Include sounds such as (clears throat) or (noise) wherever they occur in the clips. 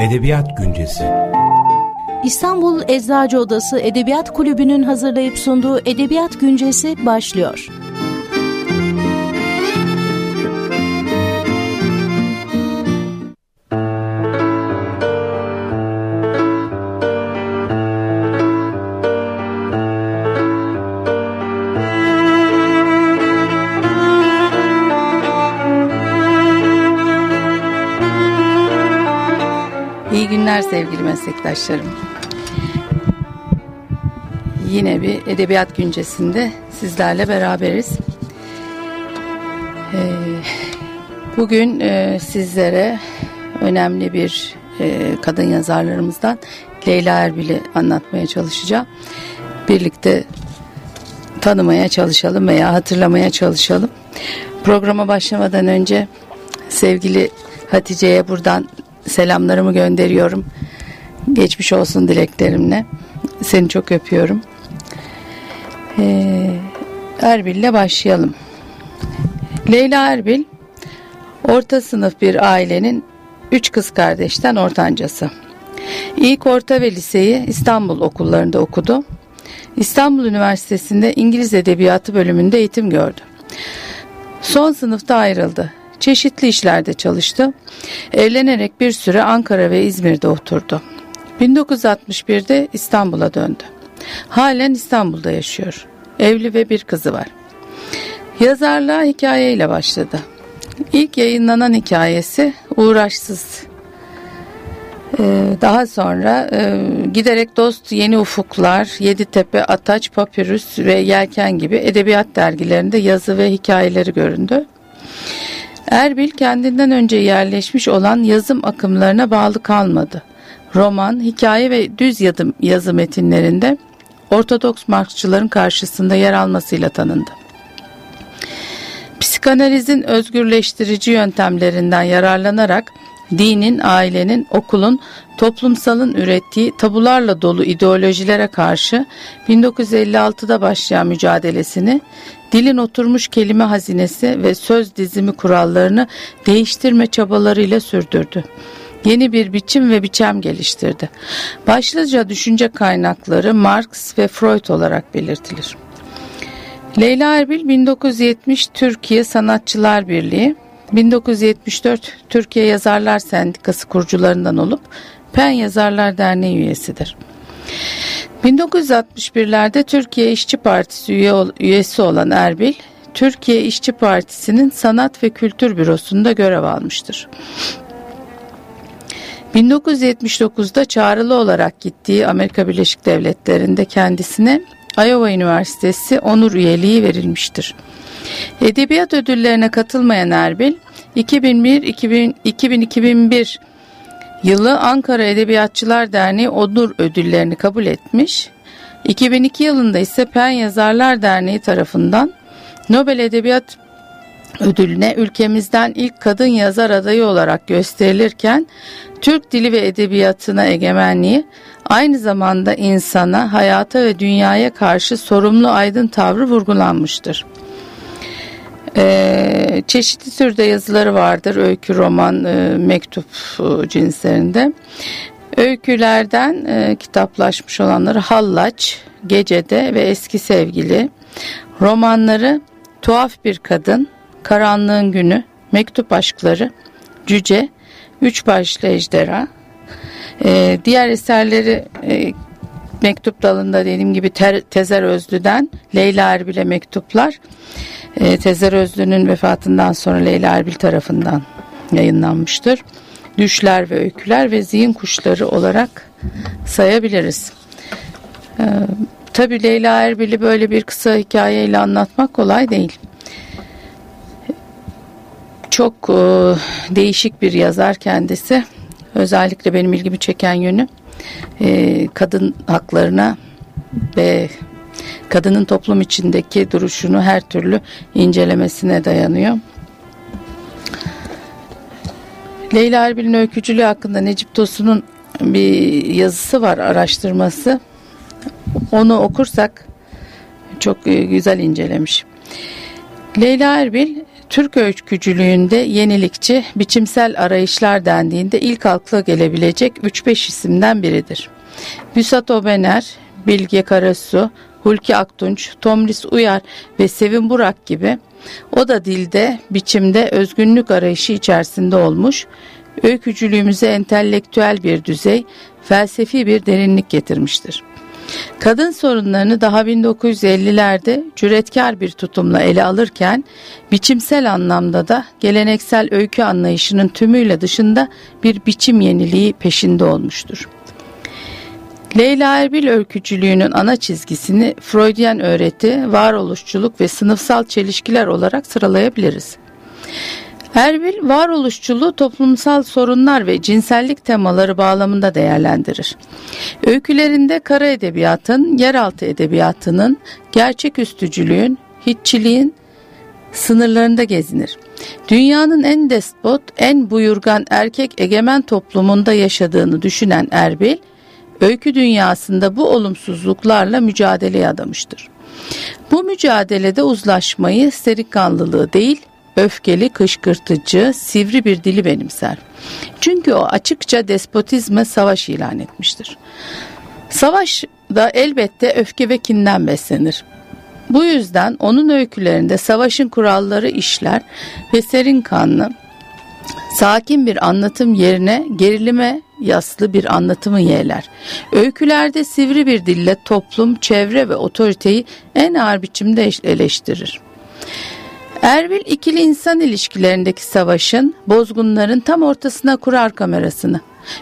Edebiyat Güncesi İstanbul Eczacı Odası Edebiyat Kulübü'nün hazırlayıp sunduğu Edebiyat Güncesi başlıyor. Sevgili meslektaşlarım. Yine bir edebiyat güncesinde sizlerle beraberiz. Ee, bugün e, sizlere önemli bir e, kadın yazarlarımızdan Leyla Erbil'i anlatmaya çalışacağım. Birlikte tanımaya çalışalım veya hatırlamaya çalışalım. Programa başlamadan önce sevgili Hatice'ye buradan selamlarımı gönderiyorum. Geçmiş olsun dileklerimle. Seni çok öpüyorum. Ee, Erbil'le başlayalım. Leyla Erbil orta sınıf bir ailenin üç kız kardeşten ortancası. İlk orta ve liseyi İstanbul okullarında okudu. İstanbul Üniversitesi'nde İngiliz Edebiyatı bölümünde eğitim gördü. Son sınıfta ayrıldı çeşitli işlerde çalıştı. Evlenerek bir süre Ankara ve İzmir'de oturdu. 1961'de İstanbul'a döndü. Halen İstanbul'da yaşıyor. Evli ve bir kızı var. Yazarlığa hikayeyle başladı. İlk yayınlanan hikayesi Uğraşsız. Ee, daha sonra e, giderek Dost, Yeni Ufuklar, Yeditepe, Ataç, Papyrus ve Yelken gibi edebiyat dergilerinde yazı ve hikayeleri göründü. Erbil kendinden önce yerleşmiş olan yazım akımlarına bağlı kalmadı. Roman, hikaye ve düz yazı, yazı metinlerinde Ortodoks Marksçıların karşısında yer almasıyla tanındı. Psikanalizin özgürleştirici yöntemlerinden yararlanarak dinin, ailenin, okulun, toplumsalın ürettiği tabularla dolu ideolojilere karşı 1956'da başlayan mücadelesini dilin oturmuş kelime hazinesi ve söz dizimi kurallarını değiştirme çabalarıyla sürdürdü. Yeni bir biçim ve biçem geliştirdi. Başlıca düşünce kaynakları Marx ve Freud olarak belirtilir. Leyla Erbil 1970 Türkiye Sanatçılar Birliği, 1974 Türkiye Yazarlar Sendikası kurucularından olup PEN Yazarlar Derneği üyesidir. 1961'lerde Türkiye İşçi Partisi üye, üyesi olan Erbil, Türkiye İşçi Partisi'nin Sanat ve Kültür Bürosu'nda görev almıştır. 1979'da çağrılı olarak gittiği Amerika Birleşik Devletleri'nde kendisine Iowa Üniversitesi onur üyeliği verilmiştir. Edebiyat ödüllerine katılmayan Erbil, 2001-2001 yılı Ankara Edebiyatçılar Derneği onur ödüllerini kabul etmiş. 2002 yılında ise Pen Yazarlar Derneği tarafından Nobel Edebiyat ödülüne ülkemizden ilk kadın yazar adayı olarak gösterilirken Türk dili ve edebiyatına egemenliği aynı zamanda insana, hayata ve dünyaya karşı sorumlu aydın tavrı vurgulanmıştır. Ee, çeşitli türde yazıları vardır. Öykü, roman, e, mektup e, cinslerinde. Öykülerden e, kitaplaşmış olanları Hallaç, Gecede ve Eski Sevgili. Romanları Tuhaf Bir Kadın, Karanlığın Günü, Mektup Aşkları, Cüce, Üç Başlı Ejderha. E, diğer eserleri e, mektup dalında dediğim gibi Ter, Tezer Özlü'den Leyla Erbil'e mektuplar. E, Tezer Özlü'nün vefatından sonra Leyla Erbil tarafından yayınlanmıştır. Düşler ve öyküler ve zihin kuşları olarak sayabiliriz. E, Tabi Leyla Erbil'i böyle bir kısa hikayeyle anlatmak kolay değil. Çok e, değişik bir yazar kendisi. Özellikle benim ilgimi çeken yönü e, kadın haklarına ve kadının toplum içindeki duruşunu her türlü incelemesine dayanıyor. Leyla Erbil'in öykücülüğü hakkında Necip Tosun'un bir yazısı var, araştırması. Onu okursak çok güzel incelemiş. Leyla Erbil Türk öykücülüğünde yenilikçi, biçimsel arayışlar dendiğinde ilk akla gelebilecek 3-5 isimden biridir. Büsat Obener, Bilge Karasu, Hulki Aktunç, Tomris Uyar ve Sevin Burak gibi o da dilde, biçimde özgünlük arayışı içerisinde olmuş, öykücülüğümüze entelektüel bir düzey, felsefi bir derinlik getirmiştir. Kadın sorunlarını daha 1950'lerde cüretkar bir tutumla ele alırken biçimsel anlamda da geleneksel öykü anlayışının tümüyle dışında bir biçim yeniliği peşinde olmuştur. Leyla Erbil öykücülüğünün ana çizgisini Freudian öğreti, varoluşçuluk ve sınıfsal çelişkiler olarak sıralayabiliriz. Erbil varoluşçuluğu toplumsal sorunlar ve cinsellik temaları bağlamında değerlendirir. Öykülerinde kara edebiyatın, yeraltı edebiyatının, gerçeküstücülüğün, hiççiliğin sınırlarında gezinir. Dünyanın en despot, en buyurgan erkek egemen toplumunda yaşadığını düşünen Erbil, öykü dünyasında bu olumsuzluklarla mücadeleye adamıştır. Bu mücadelede uzlaşmayı, serikanlılığı değil, öfkeli, kışkırtıcı, sivri bir dili benimser. Çünkü o açıkça despotizme savaş ilan etmiştir. Savaş da elbette öfke ve kinden beslenir. Bu yüzden onun öykülerinde savaşın kuralları işler ve serin kanlı, sakin bir anlatım yerine gerilime yaslı bir anlatımı yeğler. Öykülerde sivri bir dille toplum, çevre ve otoriteyi en ağır biçimde eleştirir. Erbil ikili insan ilişkilerindeki savaşın, bozgunların tam ortasına kurar kamerasını.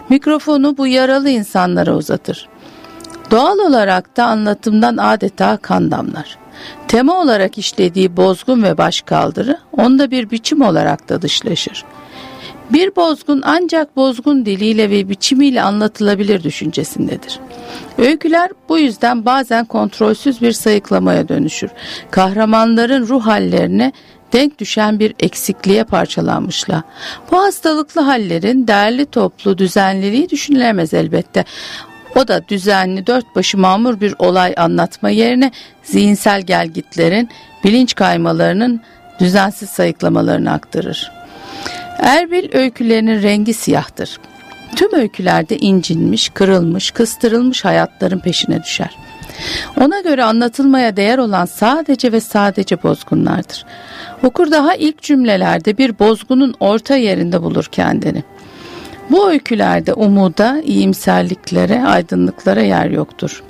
Mikrofonu bu yaralı insanlara uzatır. Doğal olarak da anlatımdan adeta kan damlar. Tema olarak işlediği bozgun ve başkaldırı onda bir biçim olarak da dışlaşır. Bir bozgun ancak bozgun diliyle ve biçimiyle anlatılabilir düşüncesindedir. Öyküler bu yüzden bazen kontrolsüz bir sayıklamaya dönüşür. Kahramanların ruh hallerine denk düşen bir eksikliğe parçalanmışlar. Bu hastalıklı hallerin değerli toplu düzenliliği düşünülemez elbette. O da düzenli dört başı mamur bir olay anlatma yerine zihinsel gelgitlerin, bilinç kaymalarının düzensiz sayıklamalarını aktarır. Erbil öykülerinin rengi siyahtır. Tüm öykülerde incinmiş, kırılmış, kıstırılmış hayatların peşine düşer. Ona göre anlatılmaya değer olan sadece ve sadece bozgunlardır. Okur daha ilk cümlelerde bir bozgunun orta yerinde bulur kendini. Bu öykülerde umuda, iyimserliklere, aydınlıklara yer yoktur.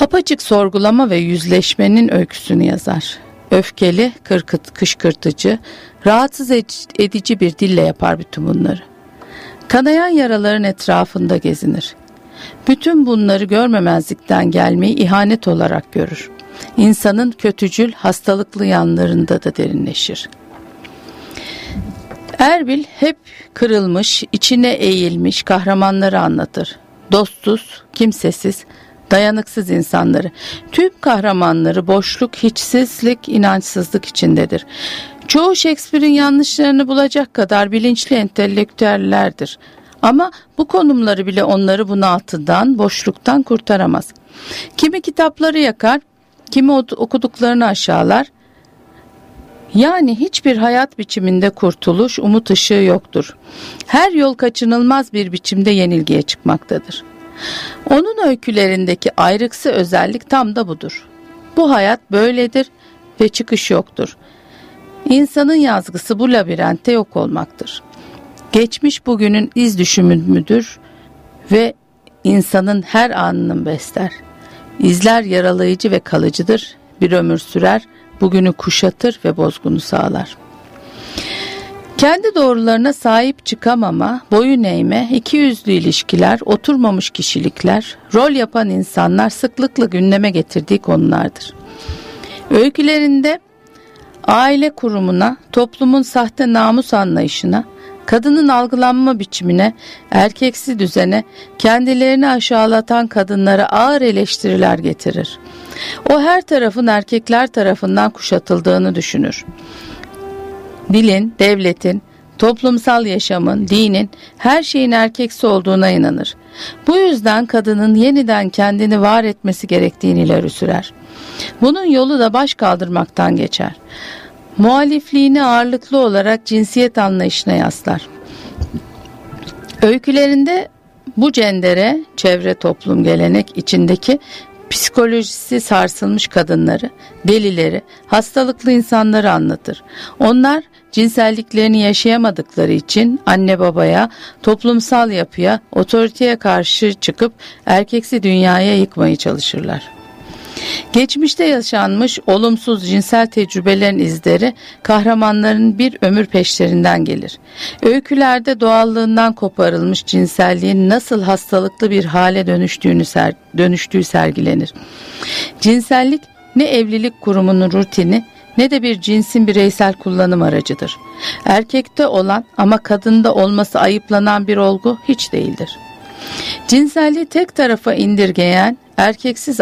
Apaçık sorgulama ve yüzleşmenin öyküsünü yazar. Öfkeli, kırkıt, kışkırtıcı, rahatsız edici bir dille yapar bütün bunları. Kanayan yaraların etrafında gezinir. Bütün bunları görmemezlikten gelmeyi ihanet olarak görür. İnsanın kötücül, hastalıklı yanlarında da derinleşir. Erbil hep kırılmış, içine eğilmiş kahramanları anlatır. Dostsuz, kimsesiz, dayanıksız insanları. Tüm kahramanları boşluk, hiçsizlik, inançsızlık içindedir. Çoğu Shakespeare'in yanlışlarını bulacak kadar bilinçli entelektüellerdir. Ama bu konumları bile onları bunaltıdan, boşluktan kurtaramaz. Kimi kitapları yakar, kimi okuduklarını aşağılar. Yani hiçbir hayat biçiminde kurtuluş, umut ışığı yoktur. Her yol kaçınılmaz bir biçimde yenilgiye çıkmaktadır. Onun öykülerindeki ayrıksı özellik tam da budur. Bu hayat böyledir ve çıkış yoktur. İnsanın yazgısı bu labirentte yok olmaktır. Geçmiş bugünün iz düşümüdür ve insanın her anının besler. İzler yaralayıcı ve kalıcıdır. Bir ömür sürer, bugünü kuşatır ve bozgunu sağlar. Kendi doğrularına sahip çıkamama, boyun eğme, iki yüzlü ilişkiler, oturmamış kişilikler, rol yapan insanlar sıklıkla gündeme getirdiği konulardır. Öykülerinde aile kurumuna, toplumun sahte namus anlayışına, kadının algılanma biçimine, erkeksi düzene, kendilerini aşağılatan kadınlara ağır eleştiriler getirir. O her tarafın erkekler tarafından kuşatıldığını düşünür. Dilin, devletin, toplumsal yaşamın, dinin, her şeyin erkeksi olduğuna inanır. Bu yüzden kadının yeniden kendini var etmesi gerektiğini ileri sürer. Bunun yolu da baş kaldırmaktan geçer. Muhalifliğini ağırlıklı olarak cinsiyet anlayışına yaslar. Öykülerinde bu cendere çevre toplum gelenek içindeki psikolojisi sarsılmış kadınları, delileri, hastalıklı insanları anlatır. Onlar cinselliklerini yaşayamadıkları için anne babaya, toplumsal yapıya, otoriteye karşı çıkıp erkeksi dünyaya yıkmaya çalışırlar. Geçmişte yaşanmış olumsuz cinsel tecrübelerin izleri kahramanların bir ömür peşlerinden gelir. Öykülerde doğallığından koparılmış cinselliğin nasıl hastalıklı bir hale dönüştüğünü ser, dönüştüğü sergilenir. Cinsellik ne evlilik kurumunun rutini ne de bir cinsin bireysel kullanım aracıdır. Erkekte olan ama kadında olması ayıplanan bir olgu hiç değildir. Cinselliği tek tarafa indirgeyen erkeksiz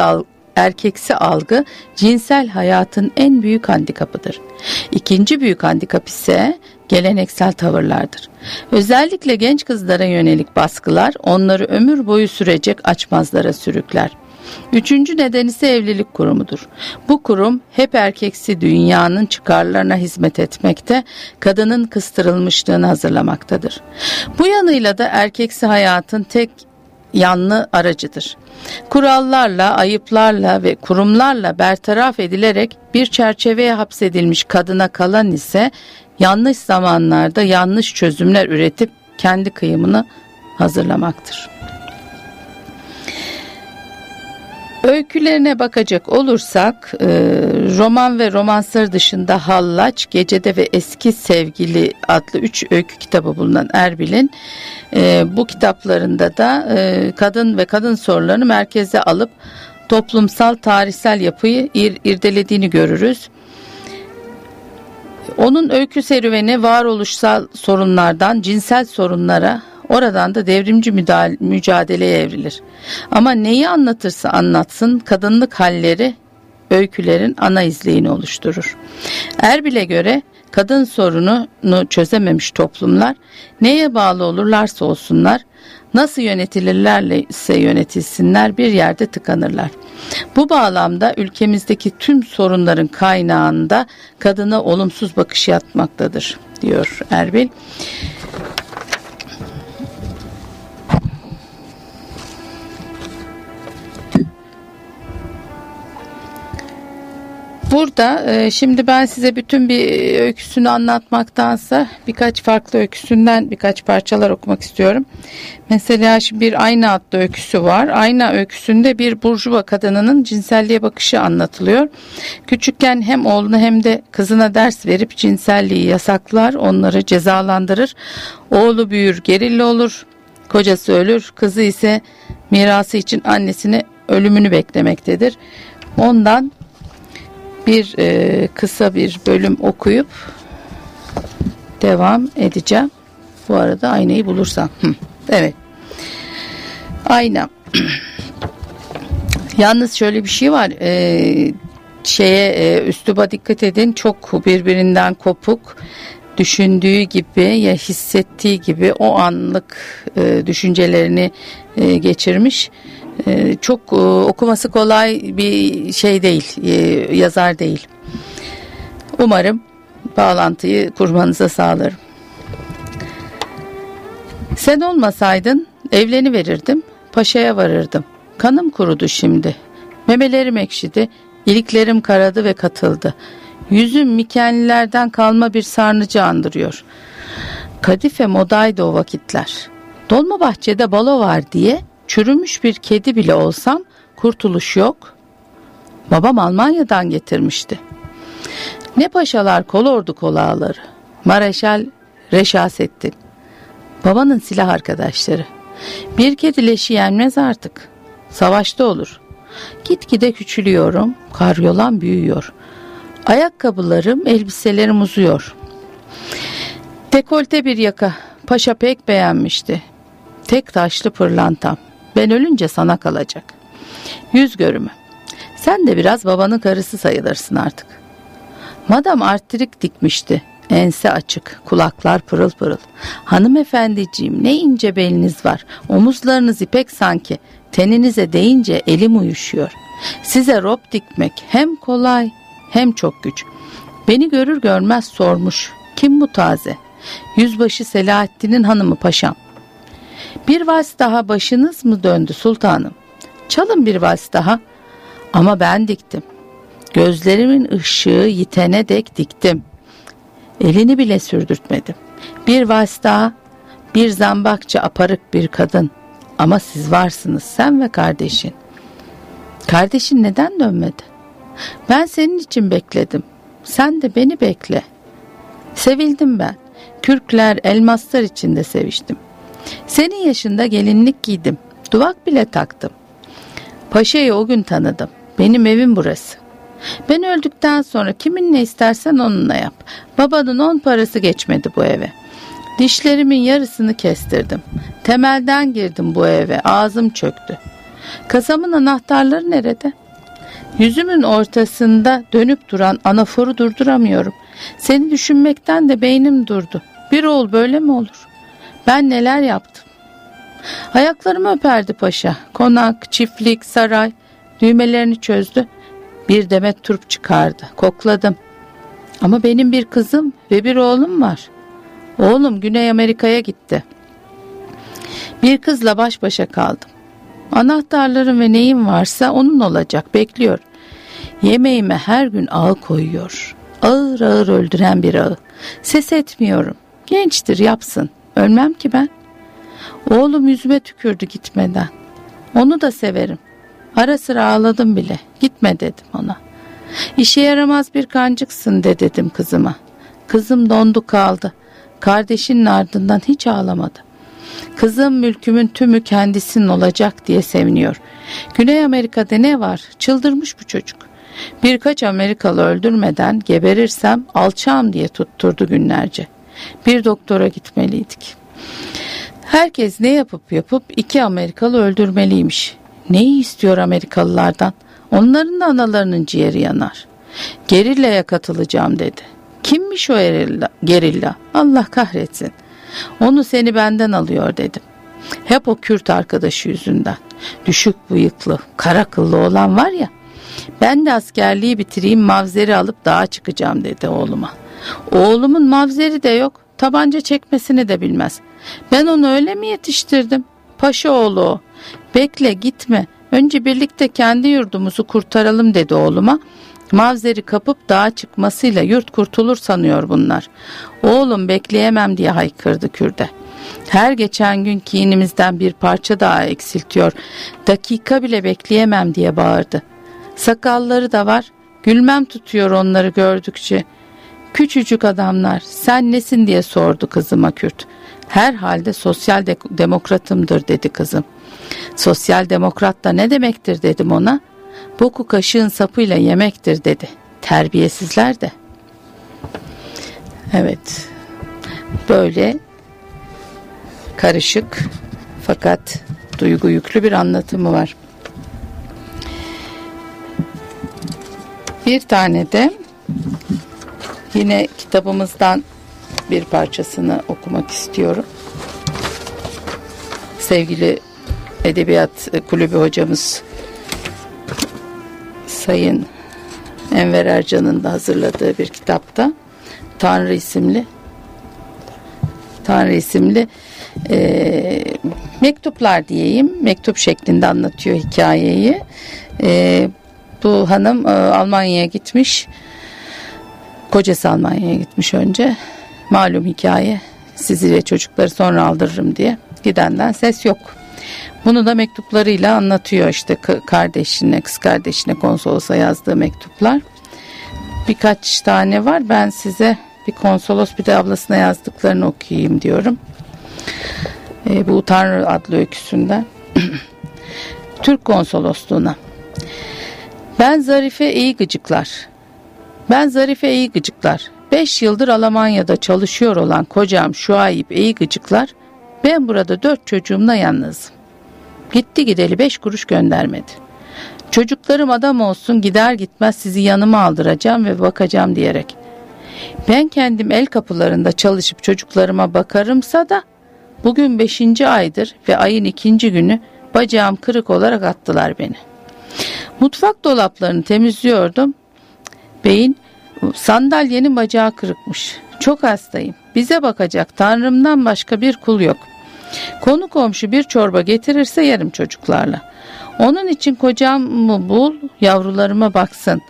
erkeksi algı cinsel hayatın en büyük handikapıdır. İkinci büyük handikap ise geleneksel tavırlardır. Özellikle genç kızlara yönelik baskılar onları ömür boyu sürecek açmazlara sürükler. Üçüncü neden ise evlilik kurumudur. Bu kurum hep erkeksi dünyanın çıkarlarına hizmet etmekte, kadının kıstırılmışlığını hazırlamaktadır. Bu yanıyla da erkeksi hayatın tek yanlı aracıdır. Kurallarla, ayıplarla ve kurumlarla bertaraf edilerek bir çerçeveye hapsedilmiş kadına kalan ise yanlış zamanlarda yanlış çözümler üretip kendi kıyımını hazırlamaktır. Öykülerine bakacak olursak e, roman ve romansları dışında Hallaç, Gecede ve Eski Sevgili adlı üç öykü kitabı bulunan Erbil'in e, bu kitaplarında da e, kadın ve kadın sorularını merkeze alıp toplumsal tarihsel yapıyı ir, irdelediğini görürüz. Onun öykü serüveni varoluşsal sorunlardan cinsel sorunlara Oradan da devrimci mücadeleye evrilir. Ama neyi anlatırsa anlatsın kadınlık halleri öykülerin ana izleyini oluşturur. Erbil'e göre kadın sorununu çözememiş toplumlar neye bağlı olurlarsa olsunlar nasıl yönetilirlerse yönetilsinler bir yerde tıkanırlar. Bu bağlamda ülkemizdeki tüm sorunların kaynağında kadına olumsuz bakış yatmaktadır diyor Erbil. Burada e, şimdi ben size bütün bir öyküsünü anlatmaktansa birkaç farklı öyküsünden birkaç parçalar okumak istiyorum. Mesela şimdi bir Ayna adlı öyküsü var. Ayna öyküsünde bir burjuva kadınının cinselliğe bakışı anlatılıyor. Küçükken hem oğluna hem de kızına ders verip cinselliği yasaklar, onları cezalandırır. Oğlu büyür, gerilla olur, kocası ölür, kızı ise mirası için annesini ölümünü beklemektedir. Ondan bir e, kısa bir bölüm okuyup devam edeceğim. Bu arada aynayı bulursam. evet. Ayna. (clears throat) Yalnız şöyle bir şey var. E, şeye e, üsluba dikkat edin. Çok birbirinden kopuk düşündüğü gibi ya hissettiği gibi o anlık e, düşüncelerini e, geçirmiş. Ee, çok e, okuması kolay bir şey değil, e, yazar değil. Umarım bağlantıyı kurmanıza sağlarım. Sen olmasaydın evleni verirdim, paşaya varırdım. Kanım kurudu şimdi. Memelerim ekşidi, iliklerim karadı ve katıldı. Yüzüm Mikenlilerden kalma bir sarnıcı andırıyor. Kadife modaydı o vakitler. Dolma bahçede balo var diye Çürümüş bir kedi bile olsam kurtuluş yok. Babam Almanya'dan getirmişti. Ne paşalar kolordu kolağları. Mareşal Reşasettin. Babanın silah arkadaşları. Bir kedi leşi yenmez artık. Savaşta olur. Gitgide küçülüyorum. Karyolan büyüyor. Ayakkabılarım, elbiselerim uzuyor. Dekolte bir yaka. Paşa pek beğenmişti. Tek taşlı pırlantam. Ben ölünce sana kalacak. Yüz görümü. Sen de biraz babanın karısı sayılırsın artık. Madam artrik dikmişti. Ense açık, kulaklar pırıl pırıl. Hanımefendiciğim ne ince beliniz var. Omuzlarınız ipek sanki. Teninize değince elim uyuşuyor. Size rob dikmek hem kolay hem çok güç. Beni görür görmez sormuş. Kim bu taze? Yüzbaşı Selahaddin'in hanımı paşam. Bir vals daha başınız mı döndü sultanım? Çalın bir vals daha. Ama ben diktim. Gözlerimin ışığı yitene dek diktim. Elini bile sürdürtmedim. Bir vals daha, bir zambakça aparık bir kadın. Ama siz varsınız sen ve kardeşin. Kardeşin neden dönmedi? Ben senin için bekledim. Sen de beni bekle. Sevildim ben. Kürkler, elmaslar içinde seviştim. Senin yaşında gelinlik giydim. Duvak bile taktım. Paşa'yı o gün tanıdım. Benim evim burası. Ben öldükten sonra kimin ne istersen onunla yap. Babanın on parası geçmedi bu eve. Dişlerimin yarısını kestirdim. Temelden girdim bu eve. Ağzım çöktü. Kasamın anahtarları nerede? Yüzümün ortasında dönüp duran anaforu durduramıyorum. Seni düşünmekten de beynim durdu. Bir oğul böyle mi olur? Ben neler yaptım? Ayaklarımı öperdi paşa. Konak, çiftlik, saray düğmelerini çözdü. Bir demet turp çıkardı. Kokladım. Ama benim bir kızım ve bir oğlum var. Oğlum Güney Amerika'ya gitti. Bir kızla baş başa kaldım. Anahtarlarım ve neyim varsa onun olacak bekliyor. Yemeğime her gün ağ koyuyor. Ağır ağır öldüren bir ağı. Ses etmiyorum. Gençtir yapsın. Ölmem ki ben. Oğlum yüzüme tükürdü gitmeden. Onu da severim. Ara sıra ağladım bile. Gitme dedim ona. İşe yaramaz bir kancıksın de dedim kızıma. Kızım dondu kaldı. Kardeşinin ardından hiç ağlamadı. Kızım mülkümün tümü kendisinin olacak diye seviniyor. Güney Amerika'da ne var? Çıldırmış bu çocuk. Birkaç Amerikalı öldürmeden geberirsem alçağım diye tutturdu günlerce. Bir doktora gitmeliydik. Herkes ne yapıp yapıp iki Amerikalı öldürmeliymiş. Neyi istiyor Amerikalılardan? Onların da analarının ciğeri yanar. Gerilla'ya katılacağım dedi. Kimmiş o gerilla? gerilla? Allah kahretsin. Onu seni benden alıyor dedim. Hep o Kürt arkadaşı yüzünden. Düşük bıyıklı, kara kıllı olan var ya. Ben de askerliği bitireyim mavzeri alıp dağa çıkacağım dedi oğluma. Oğlumun mavzeri de yok. Tabanca çekmesini de bilmez. Ben onu öyle mi yetiştirdim? Paşa oğlu o. Bekle gitme. Önce birlikte kendi yurdumuzu kurtaralım dedi oğluma. Mavzeri kapıp dağa çıkmasıyla yurt kurtulur sanıyor bunlar. Oğlum bekleyemem diye haykırdı Kürde. Her geçen gün kinimizden bir parça daha eksiltiyor. Dakika bile bekleyemem diye bağırdı. Sakalları da var. Gülmem tutuyor onları gördükçe. Küçücük adamlar sen nesin diye sordu kızıma Kürt. Herhalde sosyal de demokratımdır dedi kızım. Sosyal demokrat da ne demektir dedim ona. Boku kaşığın sapıyla yemektir dedi. Terbiyesizler de. Evet. Böyle karışık fakat duygu yüklü bir anlatımı var. Bir tane de yine kitabımızdan bir parçasını okumak istiyorum. Sevgili Edebiyat Kulübü hocamız Sayın Enver Ercan'ın da hazırladığı bir kitapta Tanrı isimli Tanrı isimli e, mektuplar diyeyim mektup şeklinde anlatıyor hikayeyi e, bu hanım e, Almanya'ya gitmiş kocası Almanya'ya gitmiş önce malum hikaye sizi ve çocukları sonra aldırırım diye gidenden ses yok bunu da mektuplarıyla anlatıyor işte kardeşine, kız kardeşine konsolosa yazdığı mektuplar. Birkaç tane var. Ben size bir konsolos bir de ablasına yazdıklarını okuyayım diyorum. E, bu Tanrı adlı öyküsünde. (clears throat) Türk konsolosluğuna. Ben Zarife iyi gıcıklar. Ben Zarife iyi gıcıklar. Beş yıldır Almanya'da çalışıyor olan kocam Şuayip iyi gıcıklar. Ben burada dört çocuğumla yalnızım. Gitti gideli beş kuruş göndermedi. Çocuklarım adam olsun gider gitmez sizi yanıma aldıracağım ve bakacağım diyerek. Ben kendim el kapılarında çalışıp çocuklarıma bakarımsa da bugün beşinci aydır ve ayın ikinci günü bacağım kırık olarak attılar beni. Mutfak dolaplarını temizliyordum. Beyin Sandalyenin bacağı kırıkmış. Çok hastayım. Bize bakacak Tanrım'dan başka bir kul yok. Konu komşu bir çorba getirirse yerim çocuklarla. Onun için kocamı bul, yavrularıma baksın.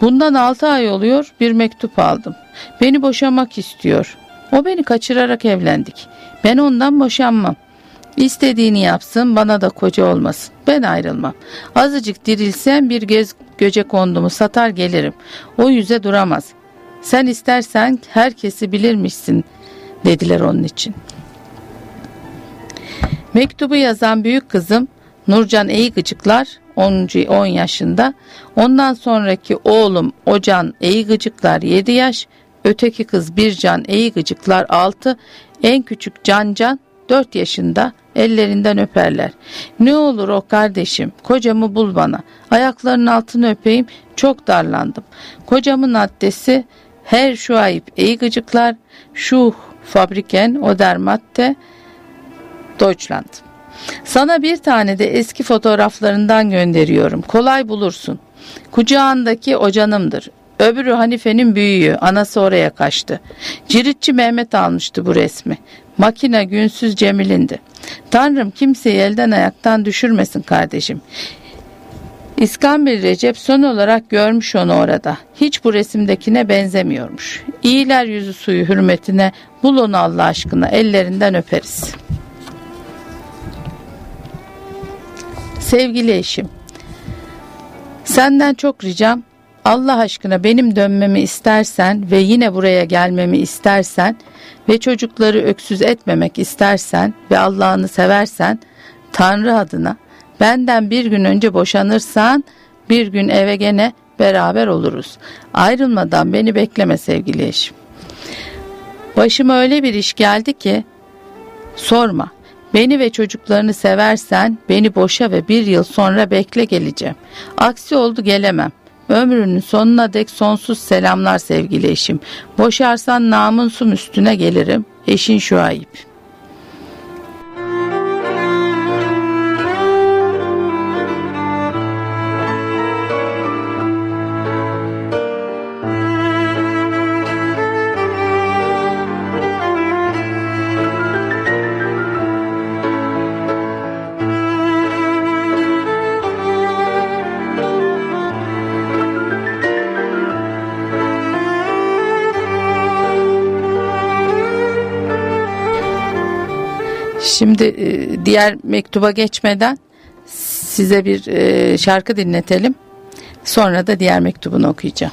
Bundan altı ay oluyor bir mektup aldım. Beni boşamak istiyor. O beni kaçırarak evlendik. Ben ondan boşanmam. İstediğini yapsın bana da koca olmasın. Ben ayrılmam. Azıcık dirilsem bir gez göce kondumu satar gelirim. O yüze duramaz. Sen istersen herkesi bilirmişsin dediler onun için. Mektubu yazan büyük kızım Nurcan Eğigıcıklar 10. 10 yaşında. Ondan sonraki oğlum Ocan Eğigıcıklar 7 yaş. Öteki kız Bircan Eğigıcıklar 6. En küçük Cancan 4 yaşında ellerinden öperler. Ne olur o kardeşim kocamı bul bana. Ayaklarının altını öpeyim çok darlandım. Kocamın adresi her şu ayıp Eğigıcıklar şu fabriken o dermatte Deutschland. Sana bir tane de eski fotoğraflarından gönderiyorum. Kolay bulursun. Kucağındaki o canımdır. Öbürü Hanife'nin büyüğü. Anası oraya kaçtı. Ciritçi Mehmet almıştı bu resmi. Makine günsüz Cemil'indi. Tanrım kimseyi elden ayaktan düşürmesin kardeşim. İskambil Recep son olarak görmüş onu orada. Hiç bu resimdekine benzemiyormuş. İyiler yüzü suyu hürmetine bul onu Allah aşkına ellerinden öperiz.'' Sevgili eşim, senden çok ricam Allah aşkına benim dönmemi istersen ve yine buraya gelmemi istersen ve çocukları öksüz etmemek istersen ve Allah'ını seversen Tanrı adına benden bir gün önce boşanırsan bir gün eve gene beraber oluruz. Ayrılmadan beni bekleme sevgili eşim. Başıma öyle bir iş geldi ki sorma. Beni ve çocuklarını seversen beni boşa ve bir yıl sonra bekle geleceğim. Aksi oldu gelemem. Ömrünün sonuna dek sonsuz selamlar sevgili eşim. Boşarsan namusum üstüne gelirim. Eşin şu Şimdi e, diğer mektuba geçmeden size bir e, şarkı dinletelim. Sonra da diğer mektubunu okuyacağım.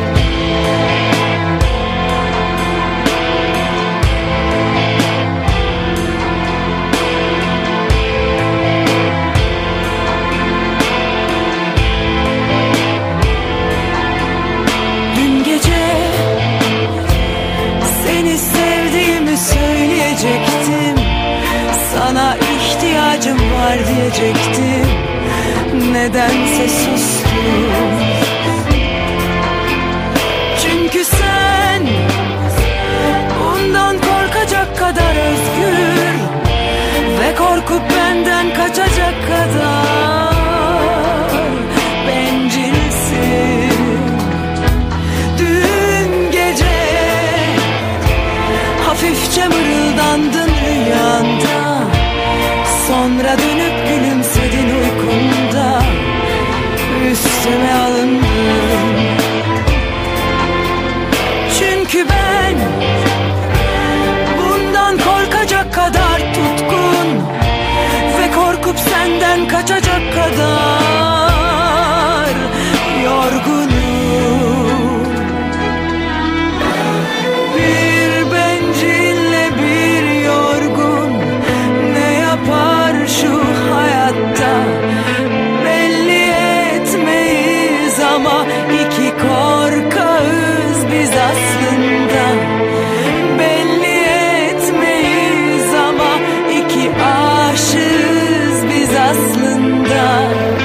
Nedense sustum aslında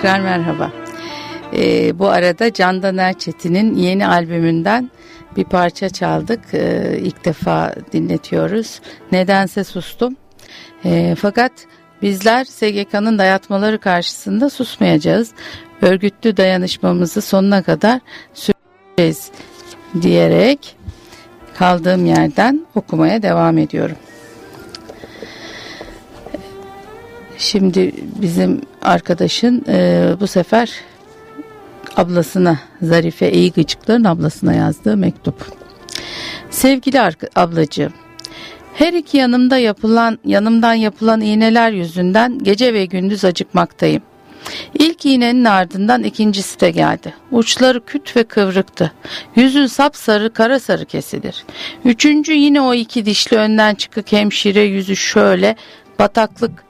Tekrar merhaba. Ee, bu arada Candan Erçetin'in yeni albümünden bir parça çaldık. Ee, ilk defa dinletiyoruz. Nedense sustum. Ee, fakat bizler SGK'nın dayatmaları karşısında susmayacağız. Örgütlü dayanışmamızı sonuna kadar süreceğiz diyerek kaldığım yerden okumaya devam ediyorum. Şimdi bizim arkadaşın e, bu sefer ablasına Zarife İyi Gıcıkların ablasına yazdığı mektup. Sevgili ablacığım, her iki yanımda yapılan yanımdan yapılan iğneler yüzünden gece ve gündüz acıkmaktayım. İlk iğnenin ardından ikincisi de geldi. Uçları küt ve kıvrıktı. Yüzün sapsarı kara sarı kesilir. Üçüncü yine o iki dişli önden çıkık hemşire yüzü şöyle bataklık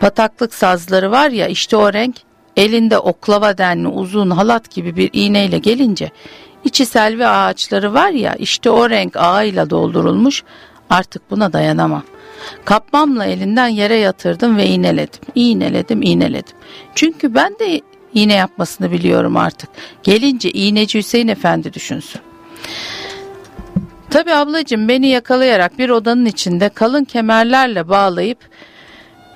Pataklık sazları var ya işte o renk elinde oklava denli uzun halat gibi bir iğneyle gelince içi selvi ağaçları var ya işte o renk ağıyla doldurulmuş artık buna dayanamam. Kapmamla elinden yere yatırdım ve iğneledim. İğneledim, iğneledim. Çünkü ben de iğne yapmasını biliyorum artık. Gelince iğneci Hüseyin Efendi düşünsün. Tabi ablacığım beni yakalayarak bir odanın içinde kalın kemerlerle bağlayıp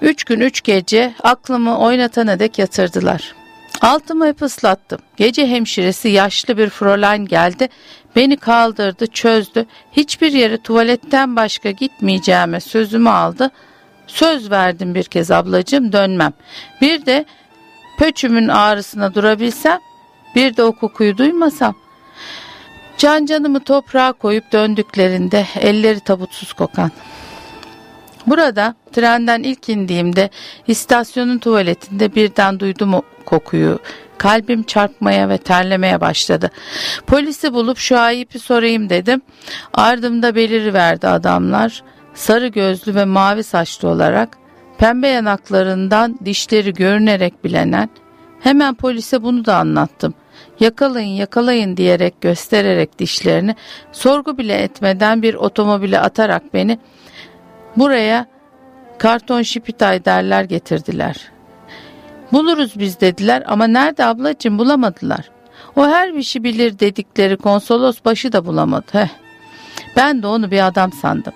Üç gün üç gece aklımı oynatana dek yatırdılar. Altımı hep ıslattım. Gece hemşiresi yaşlı bir fräulein geldi. Beni kaldırdı, çözdü. Hiçbir yere tuvaletten başka gitmeyeceğime sözümü aldı. Söz verdim bir kez ablacığım dönmem. Bir de pöçümün ağrısına durabilsem, bir de o kokuyu duymasam. Can canımı toprağa koyup döndüklerinde elleri tabutsuz kokan. Burada trenden ilk indiğimde istasyonun tuvaletinde birden duydum o kokuyu. Kalbim çarpmaya ve terlemeye başladı. Polisi bulup şu Ayip'i sorayım dedim. Ardımda beliriverdi adamlar. Sarı gözlü ve mavi saçlı olarak pembe yanaklarından dişleri görünerek bilenen hemen polise bunu da anlattım. Yakalayın yakalayın diyerek göstererek dişlerini sorgu bile etmeden bir otomobile atarak beni buraya karton şipitay derler getirdiler. Buluruz biz dediler ama nerede ablacığım bulamadılar. O her bir işi bilir dedikleri konsolos başı da bulamadı. Heh. Ben de onu bir adam sandım.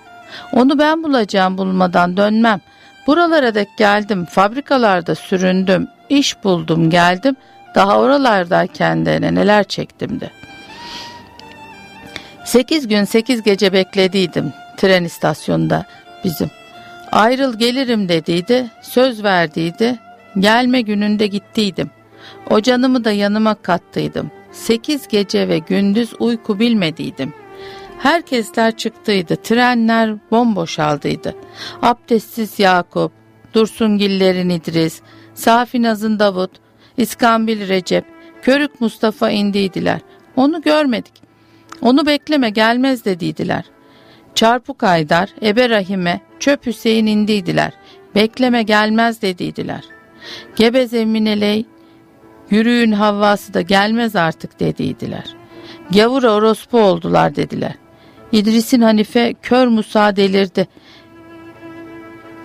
Onu ben bulacağım bulmadan dönmem. Buralara dek geldim, fabrikalarda süründüm, iş buldum geldim. Daha oralardayken de neler çektim de. Sekiz gün sekiz gece beklediydim tren istasyonunda bizim. Ayrıl gelirim dediydi, söz verdiydi. Gelme gününde gittiydim. O canımı da yanıma kattıydım. Sekiz gece ve gündüz uyku bilmediydim. Herkesler çıktıydı, trenler bomboşaldıydı. Abdestsiz Yakup, Dursungillerin İdris, Safinaz'ın Davut, İskambil Recep, Körük Mustafa indiydiler. Onu görmedik. Onu bekleme gelmez dediydiler. Çarpık Aydar, Ebe Rahime, Çöp Hüseyin indiydiler. Bekleme gelmez dediydiler. Gebez Emineley, yürüyün havvası da gelmez artık dediydiler. Gavur orospu oldular dediler. İdris'in Hanife kör Musa delirdi.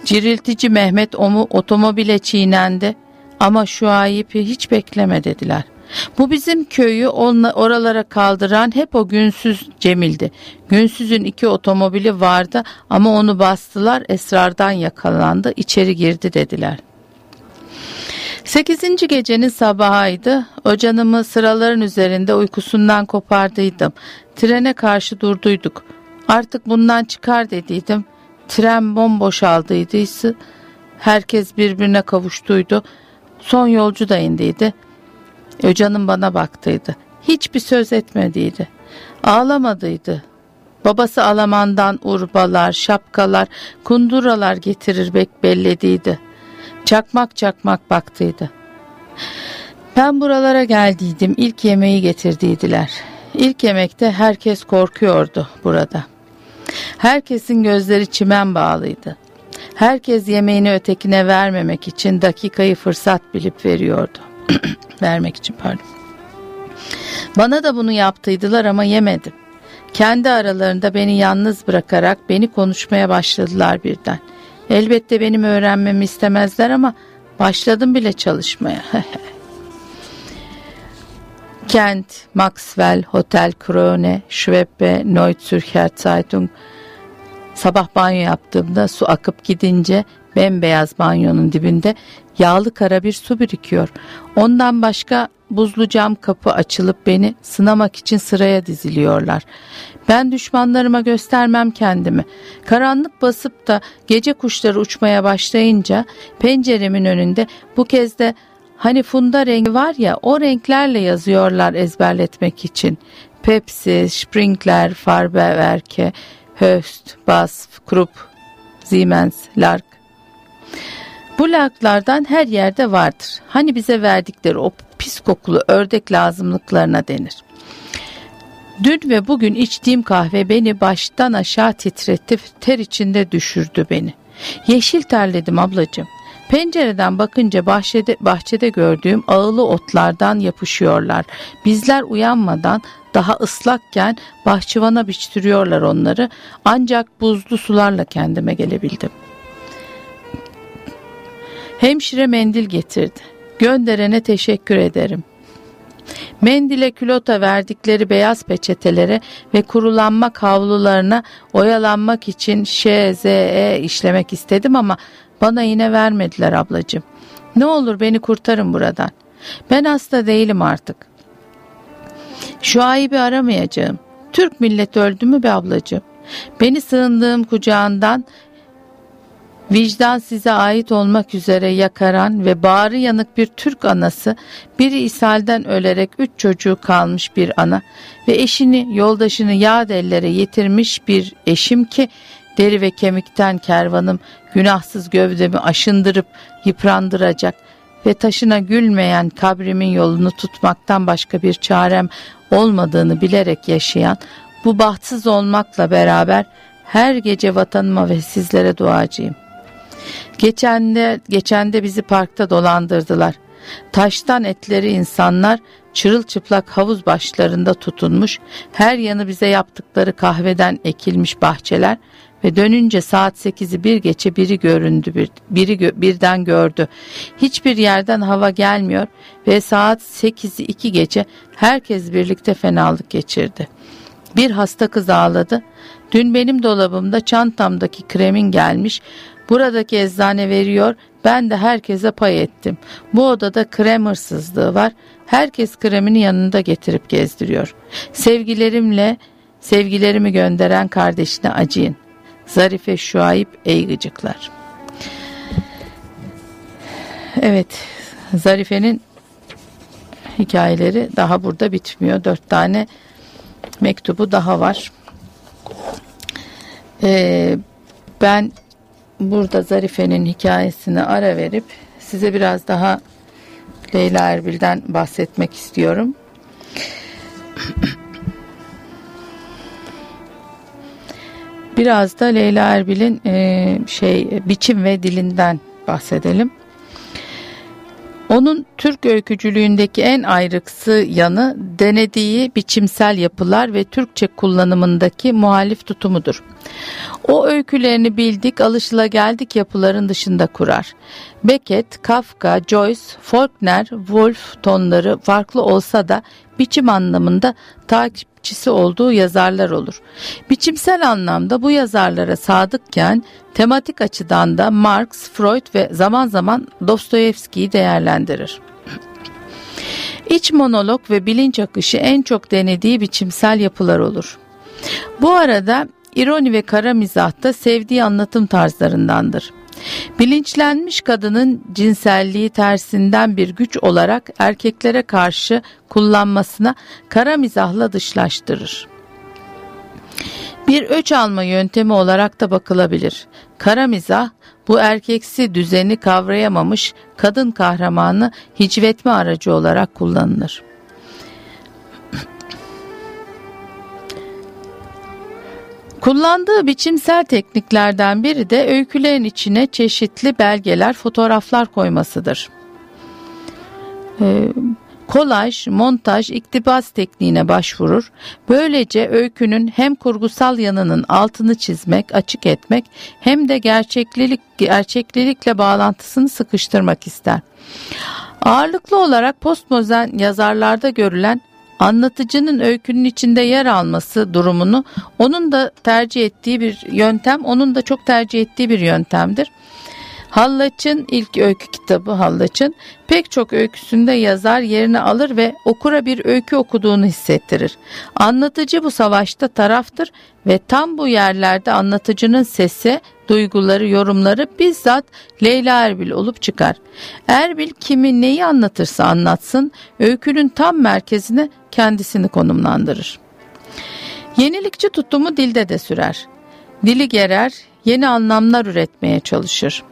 Ciriltici Mehmet omu otomobile çiğnendi ama şu ayıpı hiç bekleme dediler. Bu bizim köyü oralara kaldıran hep o günsüz Cemil'di. Günsüz'ün iki otomobili vardı ama onu bastılar esrardan yakalandı içeri girdi dediler. Sekizinci gecenin sabahıydı. O canımı sıraların üzerinde uykusundan kopardıydım. Trene karşı durduyduk. Artık bundan çıkar dediydim. Tren bomboş aldıydıysa herkes birbirine kavuştuydu. Son yolcu da indiydi. Öcan'ın bana baktıydı. Hiçbir söz etmediydi. Ağlamadıydı. Babası Alaman'dan urbalar, şapkalar, kunduralar getirir bek bellediydi. Çakmak çakmak baktıydı. Ben buralara geldiydim. İlk yemeği getirdiydiler. İlk yemekte herkes korkuyordu burada. Herkesin gözleri çimen bağlıydı. Herkes yemeğini ötekine vermemek için dakikayı fırsat bilip veriyordu. (coughs) vermek için pardon. Bana da bunu yaptıydılar ama yemedim. Kendi aralarında beni yalnız bırakarak beni konuşmaya başladılar birden. Elbette benim öğrenmemi istemezler ama başladım bile çalışmaya. (laughs) Kent, Maxwell, Hotel Krone, Schweppe, Neue Zürcher Zeitung. Sabah banyo yaptığımda su akıp gidince bembeyaz banyonun dibinde yağlı kara bir su birikiyor. Ondan başka buzlu cam kapı açılıp beni sınamak için sıraya diziliyorlar. Ben düşmanlarıma göstermem kendimi. Karanlık basıp da gece kuşları uçmaya başlayınca penceremin önünde bu kez de hani funda rengi var ya o renklerle yazıyorlar ezberletmek için. Pepsi, Sprinkler, Farbewerke, Höchst, Basf, Krupp, Siemens, Lark. Bu laklardan her yerde vardır. Hani bize verdikleri o pis kokulu ördek lazımlıklarına denir. Dün ve bugün içtiğim kahve beni baştan aşağı titretti, ter içinde düşürdü beni. Yeşil terledim ablacığım. Pencereden bakınca bahçede, bahçede gördüğüm ağılı otlardan yapışıyorlar. Bizler uyanmadan daha ıslakken bahçıvana biçtiriyorlar onları. Ancak buzlu sularla kendime gelebildim. Hemşire mendil getirdi. Gönderene teşekkür ederim. Mendile külota verdikleri beyaz peçetelere ve kurulanmak havlularına oyalanmak için ŞZE işlemek istedim ama bana yine vermediler ablacığım. Ne olur beni kurtarın buradan. Ben hasta değilim artık. Şu ayıbı aramayacağım. Türk millet öldü mü be ablacığım? Beni sığındığım kucağından vicdan size ait olmak üzere yakaran ve bağrı yanık bir Türk anası, biri ishalden ölerek üç çocuğu kalmış bir ana ve eşini yoldaşını yağ ellere yitirmiş bir eşim ki deri ve kemikten kervanım günahsız gövdemi aşındırıp yıprandıracak ve taşına gülmeyen kabrimin yolunu tutmaktan başka bir çarem olmadığını bilerek yaşayan bu bahtsız olmakla beraber her gece vatanıma ve sizlere duacıyım. Geçen de, geçen de bizi parkta dolandırdılar. Taştan etleri insanlar çırılçıplak havuz başlarında tutunmuş, her yanı bize yaptıkları kahveden ekilmiş bahçeler ve dönünce saat sekizi bir geçe biri göründü, bir, biri gö, birden gördü. Hiçbir yerden hava gelmiyor ve saat sekizi iki gece herkes birlikte fenalık geçirdi. Bir hasta kız ağladı. Dün benim dolabımda çantamdaki kremin gelmiş, Buradaki eczane veriyor, ben de herkese pay ettim. Bu odada krem hırsızlığı var. Herkes kremini yanında getirip gezdiriyor. Sevgilerimle sevgilerimi gönderen kardeşine acıyın. Zarife Şuayip ey gıcıklar. Evet, Zarife'nin hikayeleri daha burada bitmiyor. Dört tane mektubu daha var. Ee, ben burada Zarife'nin hikayesini ara verip size biraz daha Leyla Erbil'den bahsetmek istiyorum. Biraz da Leyla Erbil'in e, şey biçim ve dilinden bahsedelim. Onun Türk öykücülüğündeki en ayrıksı yanı denediği biçimsel yapılar ve Türkçe kullanımındaki muhalif tutumudur. O öykülerini bildik, alışılageldik yapıların dışında kurar. Beckett, Kafka, Joyce, Faulkner, Woolf tonları farklı olsa da biçim anlamında takipçisi olduğu yazarlar olur. Biçimsel anlamda bu yazarlara sadıkken tematik açıdan da Marx, Freud ve zaman zaman Dostoyevski'yi değerlendirir. İç monolog ve bilinç akışı en çok denediği biçimsel yapılar olur. Bu arada ironi ve kara mizah da sevdiği anlatım tarzlarındandır. Bilinçlenmiş kadının cinselliği tersinden bir güç olarak erkeklere karşı kullanmasına kara mizahla dışlaştırır. Bir öç alma yöntemi olarak da bakılabilir. Kara mizah bu erkeksi düzeni kavrayamamış kadın kahramanı hicvetme aracı olarak kullanılır. Kullandığı biçimsel tekniklerden biri de öykülerin içine çeşitli belgeler, fotoğraflar koymasıdır. Ee, kolaj, montaj, iktibas tekniğine başvurur. Böylece öykünün hem kurgusal yanının altını çizmek, açık etmek hem de gerçeklilik gerçeklilikle bağlantısını sıkıştırmak ister. Ağırlıklı olarak postmodern yazarlarda görülen anlatıcının öykünün içinde yer alması durumunu onun da tercih ettiği bir yöntem, onun da çok tercih ettiği bir yöntemdir. Hallaç'ın ilk öykü kitabı Hallaç'ın pek çok öyküsünde yazar yerini alır ve okura bir öykü okuduğunu hissettirir. Anlatıcı bu savaşta taraftır ve tam bu yerlerde anlatıcının sesi, duyguları, yorumları bizzat Leyla Erbil olup çıkar. Erbil kimi neyi anlatırsa anlatsın öykünün tam merkezine kendisini konumlandırır. Yenilikçi tutumu dilde de sürer. Dili gerer, yeni anlamlar üretmeye çalışır.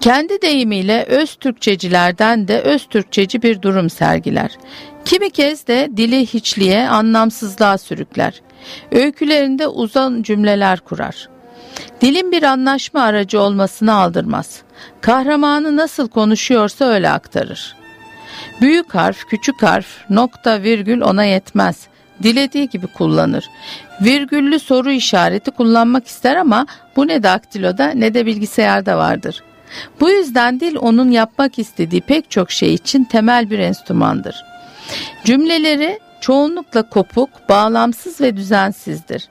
Kendi deyimiyle öz Türkçecilerden de öz Türkçeci bir durum sergiler. Kimi kez de dili hiçliğe, anlamsızlığa sürükler. Öykülerinde uzun cümleler kurar. Dilin bir anlaşma aracı olmasını aldırmaz. Kahramanı nasıl konuşuyorsa öyle aktarır. Büyük harf, küçük harf, nokta, virgül ona yetmez. Dilediği gibi kullanır. Virgüllü soru işareti kullanmak ister ama bu ne daktiloda ne de bilgisayarda vardır. Bu yüzden dil onun yapmak istediği pek çok şey için temel bir enstrümandır. Cümleleri çoğunlukla kopuk, bağlamsız ve düzensizdir.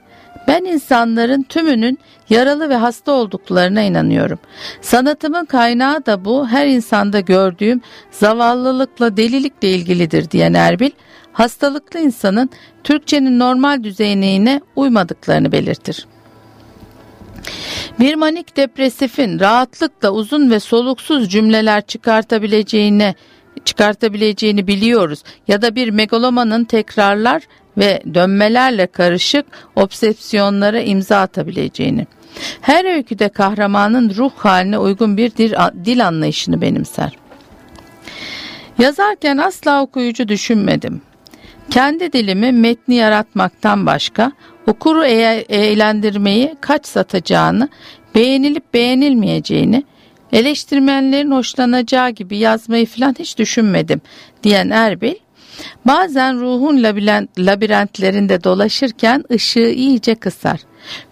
Ben insanların tümünün yaralı ve hasta olduklarına inanıyorum. Sanatımın kaynağı da bu her insanda gördüğüm zavallılıkla delilikle ilgilidir diyen Erbil, hastalıklı insanın Türkçenin normal düzeyine uymadıklarını belirtir. Bir manik depresifin rahatlıkla uzun ve soluksuz cümleler çıkartabileceğini çıkartabileceğini biliyoruz ya da bir megalomanın tekrarlar ve dönmelerle karışık obsesyonlara imza atabileceğini. Her öyküde kahramanın ruh haline uygun bir dil anlayışını benimser. Yazarken asla okuyucu düşünmedim. Kendi dilimi metni yaratmaktan başka okuru e- eğlendirmeyi kaç satacağını, beğenilip beğenilmeyeceğini, eleştirmenlerin hoşlanacağı gibi yazmayı falan hiç düşünmedim diyen Erbil, bazen ruhun labirentlerinde dolaşırken ışığı iyice kısar,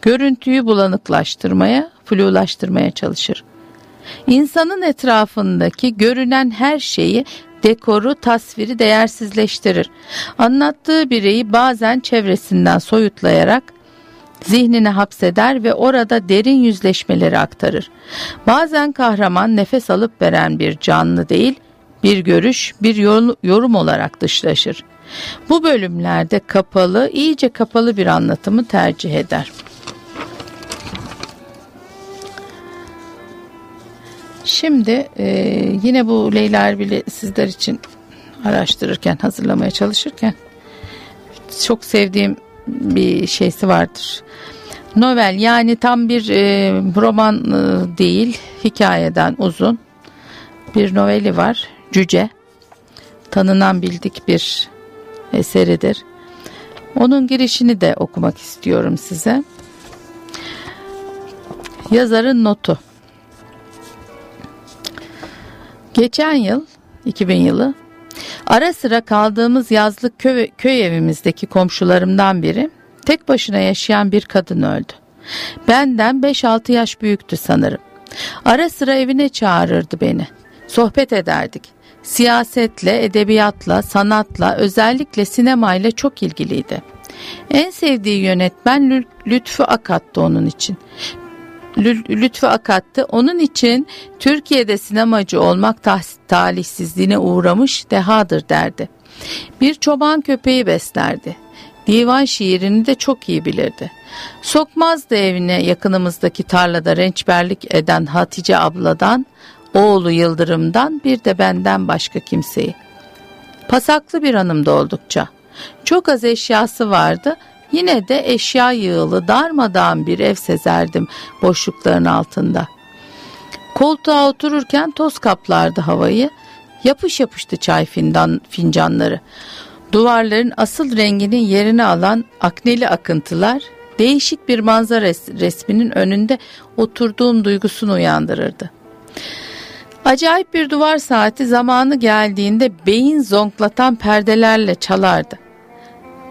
görüntüyü bulanıklaştırmaya, flulaştırmaya çalışır. İnsanın etrafındaki görünen her şeyi dekoru, tasviri değersizleştirir. Anlattığı bireyi bazen çevresinden soyutlayarak zihnine hapseder ve orada derin yüzleşmeleri aktarır. Bazen kahraman nefes alıp veren bir canlı değil, bir görüş, bir yorum olarak dışlaşır. Bu bölümlerde kapalı, iyice kapalı bir anlatımı tercih eder. Şimdi e, yine bu Leyla Erbil'i sizler için araştırırken, hazırlamaya çalışırken çok sevdiğim bir şeysi vardır. Novel yani tam bir e, roman e, değil, hikayeden uzun bir noveli var. Cüce. Tanınan bildik bir eseridir. Onun girişini de okumak istiyorum size. Yazarın notu. Geçen yıl 2000 yılı ara sıra kaldığımız yazlık köy, köy evimizdeki komşularımdan biri tek başına yaşayan bir kadın öldü. Benden 5-6 yaş büyüktü sanırım. Ara sıra evine çağırırdı beni. Sohbet ederdik. Siyasetle, edebiyatla, sanatla, özellikle sinemayla çok ilgiliydi. En sevdiği yönetmen Lütfü Akat'tı onun için. Lütfü Akat'tı. Onun için Türkiye'de sinemacı olmak talihsizliğine uğramış dehadır derdi. Bir çoban köpeği beslerdi. Divan şiirini de çok iyi bilirdi. Sokmazdı evine yakınımızdaki tarlada rençberlik eden Hatice abladan, oğlu Yıldırım'dan bir de benden başka kimseyi. Pasaklı bir hanımda oldukça. Çok az eşyası vardı Yine de eşya yığılı darmadağın bir ev sezerdim boşlukların altında. Koltuğa otururken toz kaplardı havayı. Yapış yapıştı çay findan, fincanları. Duvarların asıl renginin yerini alan akneli akıntılar değişik bir manzara resminin önünde oturduğum duygusunu uyandırırdı. Acayip bir duvar saati zamanı geldiğinde beyin zonklatan perdelerle çalardı.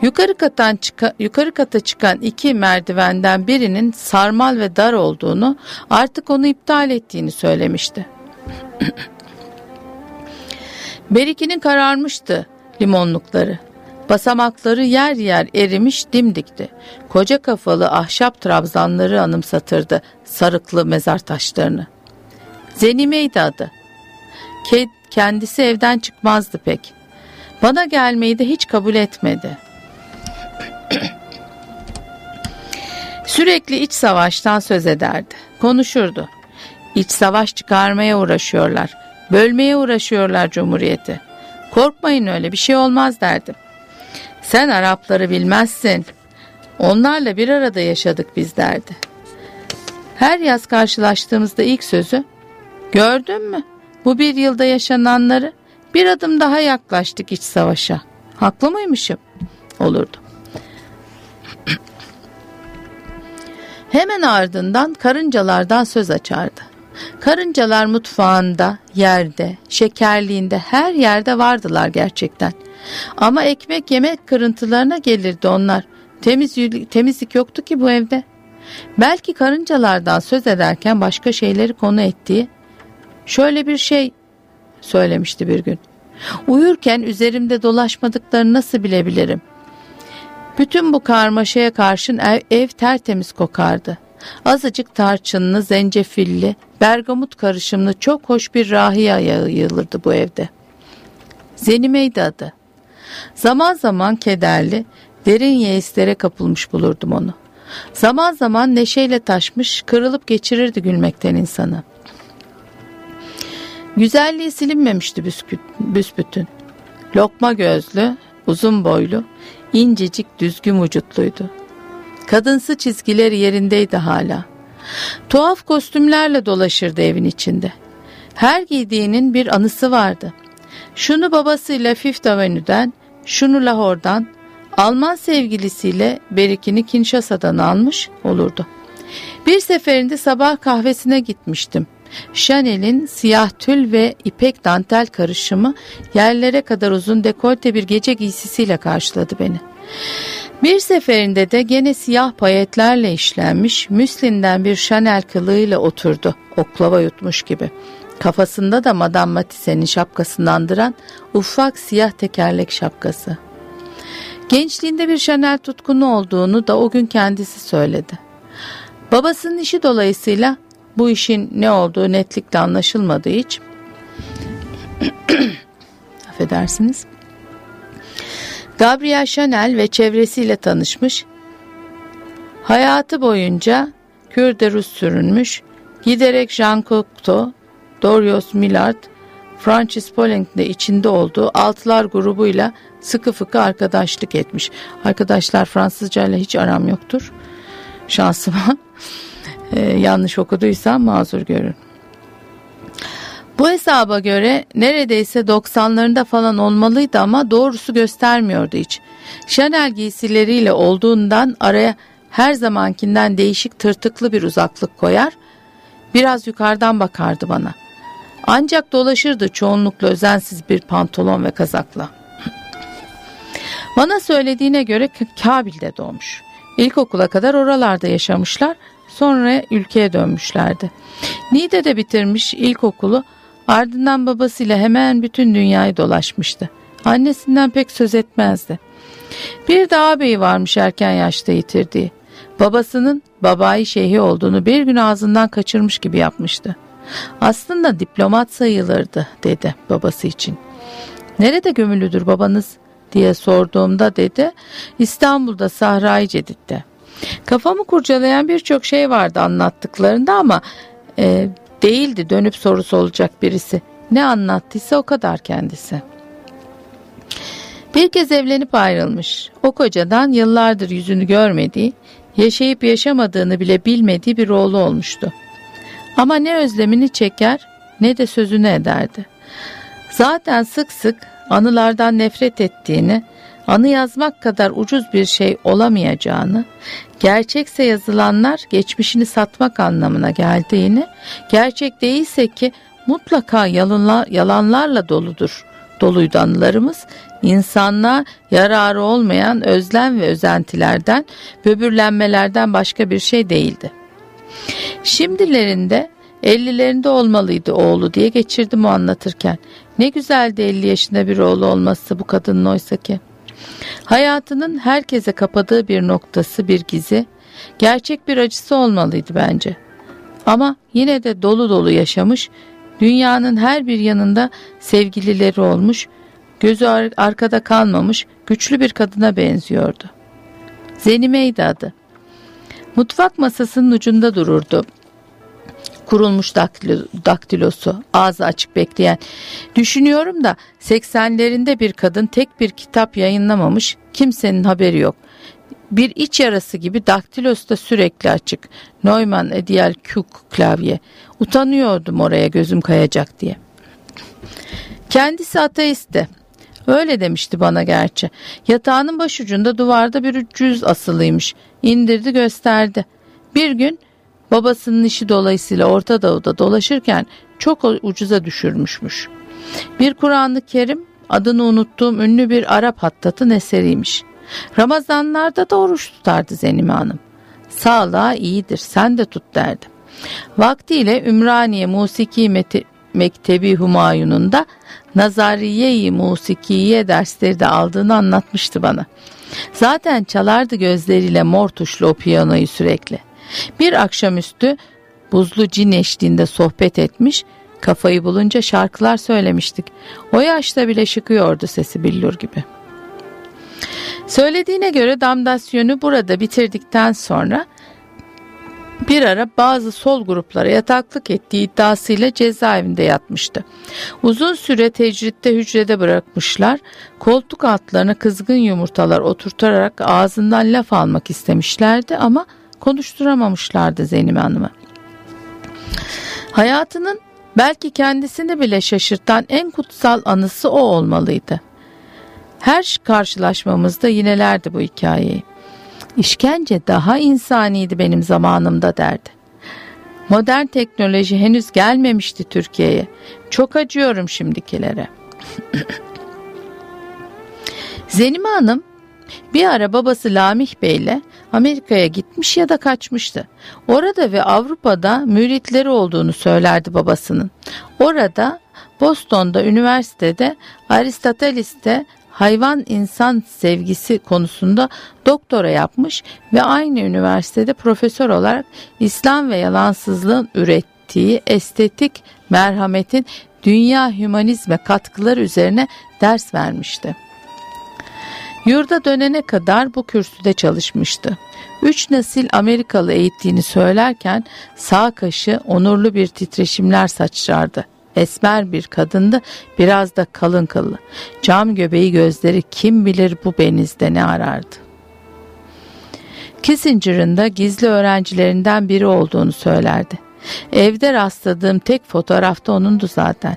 Yukarı çıka, yukarı kata çıkan iki merdivenden birinin sarmal ve dar olduğunu, artık onu iptal ettiğini söylemişti. (clears throat) Berikinin kararmıştı limonlukları. Basamakları yer yer erimiş dimdikti. Koca kafalı ahşap trabzanları anımsatırdı sarıklı mezar taşlarını. Zenime'ydi adı. Kendisi evden çıkmazdı pek. Bana gelmeyi de hiç kabul etmedi. Sürekli iç savaştan söz ederdi. Konuşurdu. İç savaş çıkarmaya uğraşıyorlar. Bölmeye uğraşıyorlar cumhuriyeti. Korkmayın öyle bir şey olmaz derdim. Sen Arapları bilmezsin. Onlarla bir arada yaşadık biz derdi. Her yaz karşılaştığımızda ilk sözü gördün mü bu bir yılda yaşananları bir adım daha yaklaştık iç savaşa. Haklı mıymışım? Olurdu. Hemen ardından karıncalardan söz açardı. Karıncalar mutfağında, yerde, şekerliğinde her yerde vardılar gerçekten. Ama ekmek yemek kırıntılarına gelirdi onlar. Temiz, temizlik yoktu ki bu evde. Belki karıncalardan söz ederken başka şeyleri konu ettiği şöyle bir şey söylemişti bir gün. Uyurken üzerimde dolaşmadıklarını nasıl bilebilirim? Bütün bu karmaşaya karşın ev, ev tertemiz kokardı. Azıcık tarçınlı, zencefilli, bergamot karışımlı çok hoş bir rahiye yayılırdı bu evde. Zenime'ydi adı. Zaman zaman kederli, derin yeislere kapılmış bulurdum onu. Zaman zaman neşeyle taşmış, kırılıp geçirirdi gülmekten insanı. Güzelliği silinmemişti büsbütün. Lokma gözlü, uzun boylu, incecik düzgün vücutluydu. Kadınsı çizgileri yerindeydi hala. Tuhaf kostümlerle dolaşırdı evin içinde. Her giydiğinin bir anısı vardı. Şunu babasıyla Fifth Avenue'den, şunu Lahore'dan, Alman sevgilisiyle Berikini Kinshasa'dan almış olurdu. Bir seferinde sabah kahvesine gitmiştim. Chanel'in siyah tül ve ipek dantel karışımı yerlere kadar uzun dekolte bir gece giysisiyle karşıladı beni. Bir seferinde de gene siyah payetlerle işlenmiş müslinden bir Chanel kılığıyla oturdu oklava yutmuş gibi. Kafasında da Madame Matisse'nin şapkasını andıran ufak siyah tekerlek şapkası. Gençliğinde bir Chanel tutkunu olduğunu da o gün kendisi söyledi. Babasının işi dolayısıyla bu işin ne olduğu netlikle anlaşılmadığı hiç. (coughs) Affedersiniz. Gabriel Chanel ve çevresiyle tanışmış. Hayatı boyunca Kürde Rus sürünmüş. Giderek Jean Cocteau, Dorios Millard, Francis Poulenc'in de içinde olduğu Altılar grubuyla sıkı fıkı arkadaşlık etmiş. Arkadaşlar Fransızca ile hiç aram yoktur. Şansıma ee, yanlış okuduysam mazur görün. Bu hesaba göre neredeyse 90'larında falan olmalıydı ama doğrusu göstermiyordu hiç. Chanel giysileriyle olduğundan araya her zamankinden değişik tırtıklı bir uzaklık koyar, biraz yukarıdan bakardı bana. Ancak dolaşırdı çoğunlukla özensiz bir pantolon ve kazakla. Bana söylediğine göre Kabil'de doğmuş. İlkokula kadar oralarda yaşamışlar, sonra ülkeye dönmüşlerdi. Niğde'de bitirmiş ilkokulu, ardından babasıyla hemen bütün dünyayı dolaşmıştı. Annesinden pek söz etmezdi. Bir de ağabeyi varmış erken yaşta yitirdiği. Babasının babayı şeyhi olduğunu bir gün ağzından kaçırmış gibi yapmıştı. Aslında diplomat sayılırdı dedi babası için. Nerede gömülüdür babanız diye sorduğumda dedi İstanbul'da Sahra-i Cedid'de. Kafamı kurcalayan birçok şey vardı anlattıklarında ama e, değildi dönüp sorusu olacak birisi. Ne anlattıysa o kadar kendisi. Bir kez evlenip ayrılmış. O kocadan yıllardır yüzünü görmediği, yaşayıp yaşamadığını bile bilmediği bir oğlu olmuştu. Ama ne özlemini çeker ne de sözünü ederdi. Zaten sık sık anılardan nefret ettiğini, anı yazmak kadar ucuz bir şey olamayacağını, gerçekse yazılanlar geçmişini satmak anlamına geldiğini, gerçek değilse ki mutlaka yalanla, yalanlarla doludur. Doluydu anılarımız, insanlığa yararı olmayan özlem ve özentilerden, böbürlenmelerden başka bir şey değildi. Şimdilerinde 50'lerinde olmalıydı oğlu diye geçirdim o anlatırken. Ne güzeldi 50 yaşında bir oğlu olması bu kadının oysa ki. Hayatının herkese kapadığı bir noktası bir gizi, gerçek bir acısı olmalıydı bence. Ama yine de dolu dolu yaşamış, dünyanın her bir yanında sevgilileri olmuş, gözü ar arkada kalmamış güçlü bir kadına benziyordu. Zenime'ydi adı. Mutfak masasının ucunda dururdu kurulmuş daktilo, daktilosu ağzı açık bekleyen. Düşünüyorum da 80'lerinde bir kadın tek bir kitap yayınlamamış kimsenin haberi yok. Bir iç yarası gibi daktilosu da sürekli açık. Neumann Edial Kuk klavye. Utanıyordum oraya gözüm kayacak diye. Kendisi ateistti. Öyle demişti bana gerçi. Yatağının başucunda duvarda bir 300 asılıymış. İndirdi gösterdi. Bir gün Babasının işi dolayısıyla Orta Doğu'da dolaşırken çok ucuza düşürmüşmüş. Bir Kur'an-ı Kerim adını unuttuğum ünlü bir Arap hattatın eseriymiş. Ramazanlarda da oruç tutardı Zenime Hanım. Sağlığa iyidir sen de tut derdi. Vaktiyle Ümraniye Musiki Mektebi Humayun'un da Nazariye-i Musikiye dersleri de aldığını anlatmıştı bana. Zaten çalardı gözleriyle mor tuşlu o piyanoyu sürekli. Bir akşamüstü buzlu cin eşliğinde sohbet etmiş, kafayı bulunca şarkılar söylemiştik. O yaşta bile şıkıyordu sesi billur gibi. Söylediğine göre damdasyonu burada bitirdikten sonra bir ara bazı sol gruplara yataklık ettiği iddiasıyla cezaevinde yatmıştı. Uzun süre tecritte hücrede bırakmışlar, koltuk altlarına kızgın yumurtalar oturtarak ağzından laf almak istemişlerdi ama konuşturamamışlardı Zeynep Hanım'ı. Hayatının belki kendisini bile şaşırtan en kutsal anısı o olmalıydı. Her karşılaşmamızda yinelerdi bu hikayeyi. İşkence daha insaniydi benim zamanımda derdi. Modern teknoloji henüz gelmemişti Türkiye'ye. Çok acıyorum şimdikilere. (laughs) Zenime Hanım bir ara babası Lamih Bey ile Amerika'ya gitmiş ya da kaçmıştı. Orada ve Avrupa'da müritleri olduğunu söylerdi babasının. Orada Boston'da üniversitede Aristoteles'te hayvan insan sevgisi konusunda doktora yapmış ve aynı üniversitede profesör olarak İslam ve yalansızlığın ürettiği estetik merhametin dünya hümanizme katkıları üzerine ders vermişti. Yurda dönene kadar bu kürsüde çalışmıştı. Üç nesil Amerikalı eğittiğini söylerken sağ kaşı onurlu bir titreşimler saçrardı. Esmer bir kadındı, biraz da kalın kıllı. Cam göbeği gözleri kim bilir bu benizde ne arardı. Kissinger'ın da gizli öğrencilerinden biri olduğunu söylerdi. Evde rastladığım tek fotoğrafta onundu zaten.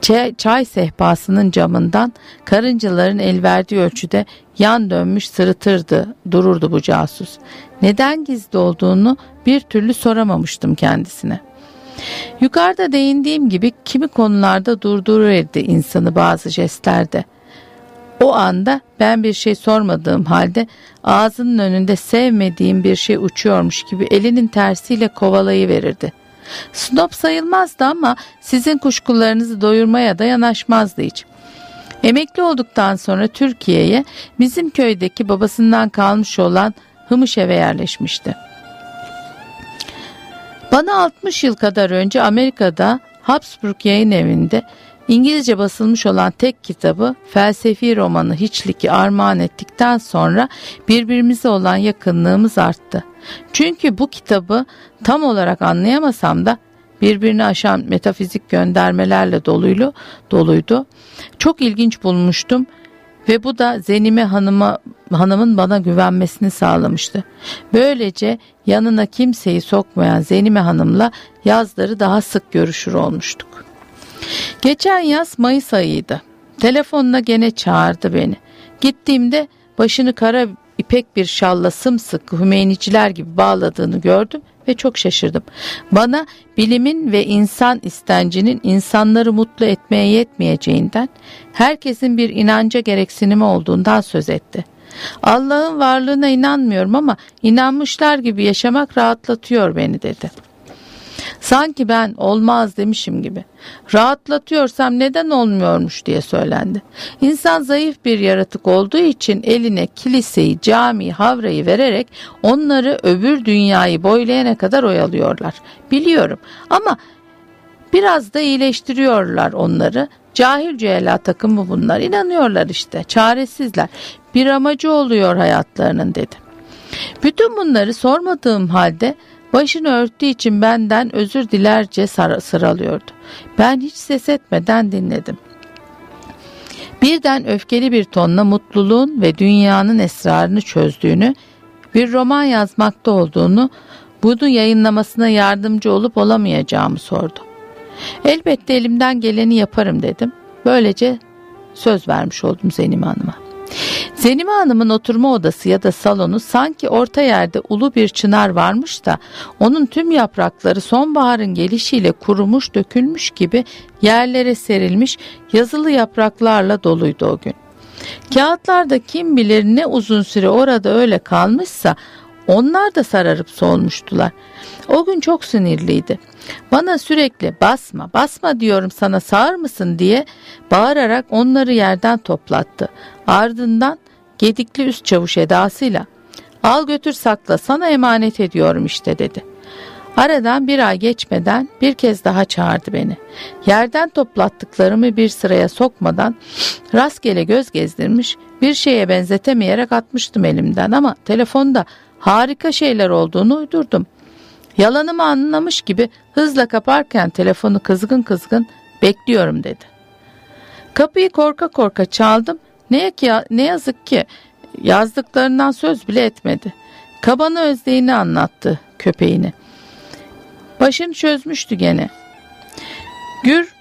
Çay, çay sehpasının camından karıncaların el verdiği ölçüde yan dönmüş sırıtırdı, dururdu bu casus. Neden gizli olduğunu bir türlü soramamıştım kendisine. Yukarıda değindiğim gibi kimi konularda durdururdu insanı bazı jestlerde. O anda ben bir şey sormadığım halde ağzının önünde sevmediğim bir şey uçuyormuş gibi elinin tersiyle kovalayı Snob sayılmazdı ama sizin kuşkularınızı doyurmaya da yanaşmazdı hiç. Emekli olduktan sonra Türkiye'ye bizim köydeki babasından kalmış olan Hımış eve yerleşmişti. Bana 60 yıl kadar önce Amerika'da Habsburg yayın evinde İngilizce basılmış olan tek kitabı felsefi romanı Hiçlik'i armağan ettikten sonra birbirimize olan yakınlığımız arttı. Çünkü bu kitabı tam olarak anlayamasam da birbirini aşan metafizik göndermelerle doluydu. doluydu. Çok ilginç bulmuştum ve bu da Zenime Hanım'a hanımın bana güvenmesini sağlamıştı. Böylece yanına kimseyi sokmayan Zenime Hanım'la yazları daha sık görüşür olmuştuk. Geçen yaz Mayıs ayıydı. Telefonla gene çağırdı beni. Gittiğimde başını kara ipek bir şalla sımsıkı Hümeyniciler gibi bağladığını gördüm ve çok şaşırdım. Bana bilimin ve insan istencinin insanları mutlu etmeye yetmeyeceğinden, herkesin bir inanca gereksinimi olduğundan söz etti. Allah'ın varlığına inanmıyorum ama inanmışlar gibi yaşamak rahatlatıyor beni dedi. Sanki ben olmaz demişim gibi. Rahatlatıyorsam neden olmuyormuş diye söylendi. İnsan zayıf bir yaratık olduğu için eline kiliseyi, camiyi, havrayı vererek onları öbür dünyayı boylayana kadar oyalıyorlar. Biliyorum ama biraz da iyileştiriyorlar onları. Cahil cüela takımı bunlar. İnanıyorlar işte. Çaresizler. Bir amacı oluyor hayatlarının dedi. Bütün bunları sormadığım halde Başını örttüğü için benden özür dilerce sıralıyordu. Ben hiç ses etmeden dinledim. Birden öfkeli bir tonla mutluluğun ve dünyanın esrarını çözdüğünü, bir roman yazmakta olduğunu, bunu yayınlamasına yardımcı olup olamayacağımı sordu. Elbette elimden geleni yaparım dedim. Böylece söz vermiş oldum Zenime Hanım'a. Zenime Hanım'ın oturma odası ya da salonu sanki orta yerde ulu bir çınar varmış da onun tüm yaprakları sonbaharın gelişiyle kurumuş dökülmüş gibi yerlere serilmiş yazılı yapraklarla doluydu o gün. Kağıtlarda kim bilir ne uzun süre orada öyle kalmışsa onlar da sararıp solmuştular. O gün çok sinirliydi. Bana sürekli basma basma diyorum sana sağır mısın diye bağırarak onları yerden toplattı. Ardından gedikli üst çavuş edasıyla al götür sakla sana emanet ediyorum işte dedi. Aradan bir ay geçmeden bir kez daha çağırdı beni. Yerden toplattıklarımı bir sıraya sokmadan rastgele göz gezdirmiş bir şeye benzetemeyerek atmıştım elimden ama telefonda harika şeyler olduğunu uydurdum. Yalanımı anlamış gibi hızla kaparken telefonu kızgın kızgın bekliyorum dedi. Kapıyı korka korka çaldım. Ne, ki, ne yazık ki yazdıklarından söz bile etmedi. Kabanı özleğini anlattı köpeğini. Başını çözmüştü gene. Gür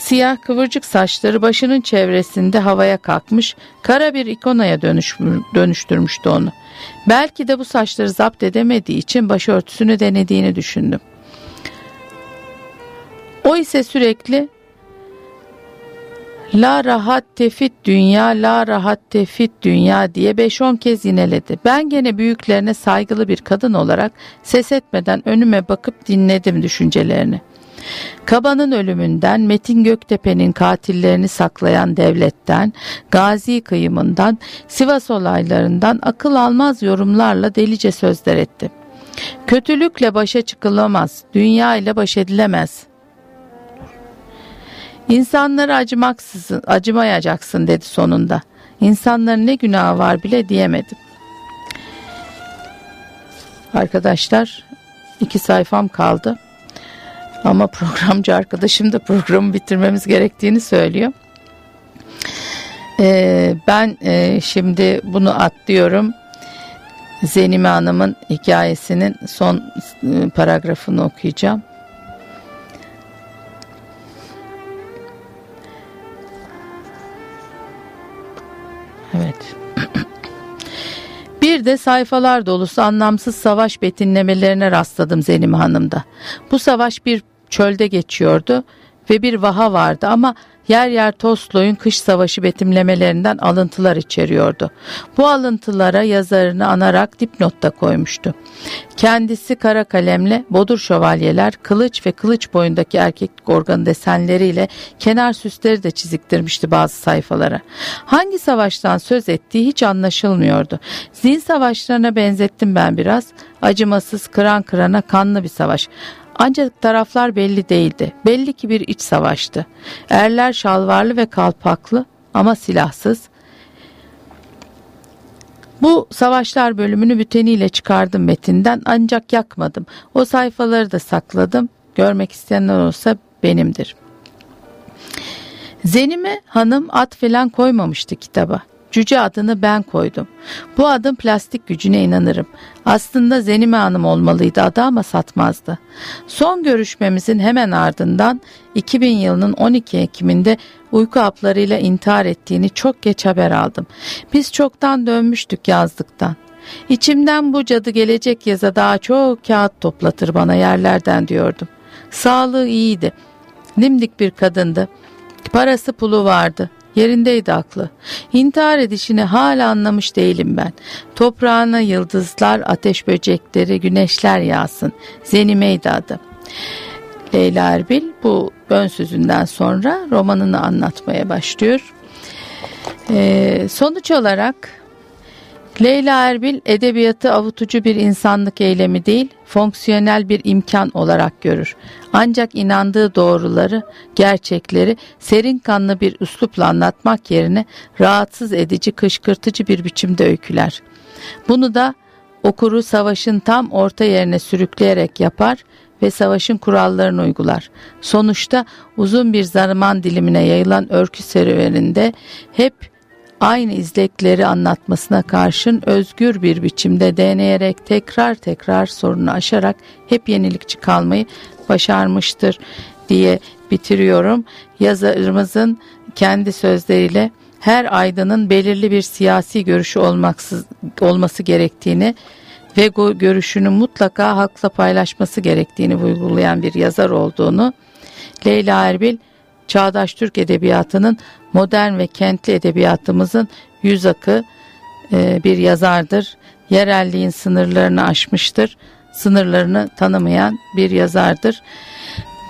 siyah kıvırcık saçları başının çevresinde havaya kalkmış kara bir ikonaya dönüş, dönüştürmüştü onu. Belki de bu saçları zapt edemediği için başörtüsünü denediğini düşündüm. O ise sürekli La rahat tefit dünya, la rahat tefit dünya diye 5-10 kez yineledi. Ben gene büyüklerine saygılı bir kadın olarak ses etmeden önüme bakıp dinledim düşüncelerini. Kaba'nın ölümünden, Metin Göktepe'nin katillerini saklayan devletten, Gazi kıyımından, Sivas olaylarından akıl almaz yorumlarla delice sözler etti. Kötülükle başa çıkılamaz, dünya ile baş edilemez. İnsanlara acımaksızın, acımayacaksın dedi sonunda. İnsanların ne günahı var bile diyemedim. Arkadaşlar iki sayfam kaldı. Ama programcı arkadaşım da programı bitirmemiz gerektiğini söylüyor. Ee, ben e, şimdi bunu atlıyorum. Zenime Hanım'ın hikayesinin son e, paragrafını okuyacağım. Evet. Bir de sayfalar dolusu anlamsız savaş betinlemelerine rastladım Zenim Hanım'da. Bu savaş bir çölde geçiyordu ve bir vaha vardı ama yer yer Tolstoy'un kış savaşı betimlemelerinden alıntılar içeriyordu. Bu alıntılara yazarını anarak dipnotta koymuştu. Kendisi kara kalemle bodur şövalyeler, kılıç ve kılıç boyundaki erkek organı desenleriyle kenar süsleri de çiziktirmişti bazı sayfalara. Hangi savaştan söz ettiği hiç anlaşılmıyordu. Zin savaşlarına benzettim ben biraz. Acımasız, kıran kırana kanlı bir savaş. Ancak taraflar belli değildi. Belli ki bir iç savaştı. Erler şalvarlı ve kalpaklı ama silahsız. Bu savaşlar bölümünü büteniyle çıkardım metinden ancak yakmadım. O sayfaları da sakladım. Görmek isteyenler olsa benimdir. Zenime hanım at falan koymamıştı kitaba. Cüce adını ben koydum. Bu adın plastik gücüne inanırım. Aslında Zenime Hanım olmalıydı adı ama satmazdı. Son görüşmemizin hemen ardından 2000 yılının 12 Ekim'inde uyku haplarıyla intihar ettiğini çok geç haber aldım. Biz çoktan dönmüştük yazdıktan. İçimden bu cadı gelecek yaza daha çok kağıt toplatır bana yerlerden diyordum. Sağlığı iyiydi. Dimdik bir kadındı. Parası pulu vardı. Yerindeydi aklı. İntihar edişini hala anlamış değilim ben. Toprağına yıldızlar, ateş böcekleri, güneşler yağsın. Zenimeydi adı. Leyla Erbil bu ön sözünden sonra romanını anlatmaya başlıyor. Ee, sonuç olarak Leyla Erbil edebiyatı avutucu bir insanlık eylemi değil, fonksiyonel bir imkan olarak görür. Ancak inandığı doğruları, gerçekleri serin kanlı bir üslupla anlatmak yerine rahatsız edici, kışkırtıcı bir biçimde öyküler. Bunu da okuru savaşın tam orta yerine sürükleyerek yapar ve savaşın kurallarını uygular. Sonuçta uzun bir zaman dilimine yayılan örgü serüveninde hep aynı izlekleri anlatmasına karşın özgür bir biçimde deneyerek tekrar tekrar sorunu aşarak hep yenilikçi kalmayı başarmıştır diye bitiriyorum. Yazarımızın kendi sözleriyle her aydının belirli bir siyasi görüşü olmaksız, olması gerektiğini ve görüşünü mutlaka halkla paylaşması gerektiğini vurgulayan bir yazar olduğunu Leyla Erbil çağdaş Türk edebiyatının modern ve kentli edebiyatımızın yüz akı e, bir yazardır. Yerelliğin sınırlarını aşmıştır. Sınırlarını tanımayan bir yazardır.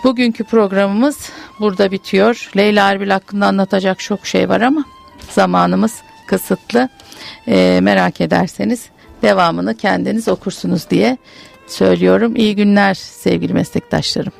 Bugünkü programımız burada bitiyor. Leyla Erbil hakkında anlatacak çok şey var ama zamanımız kısıtlı. Ee, merak ederseniz devamını kendiniz okursunuz diye söylüyorum. İyi günler sevgili meslektaşlarım.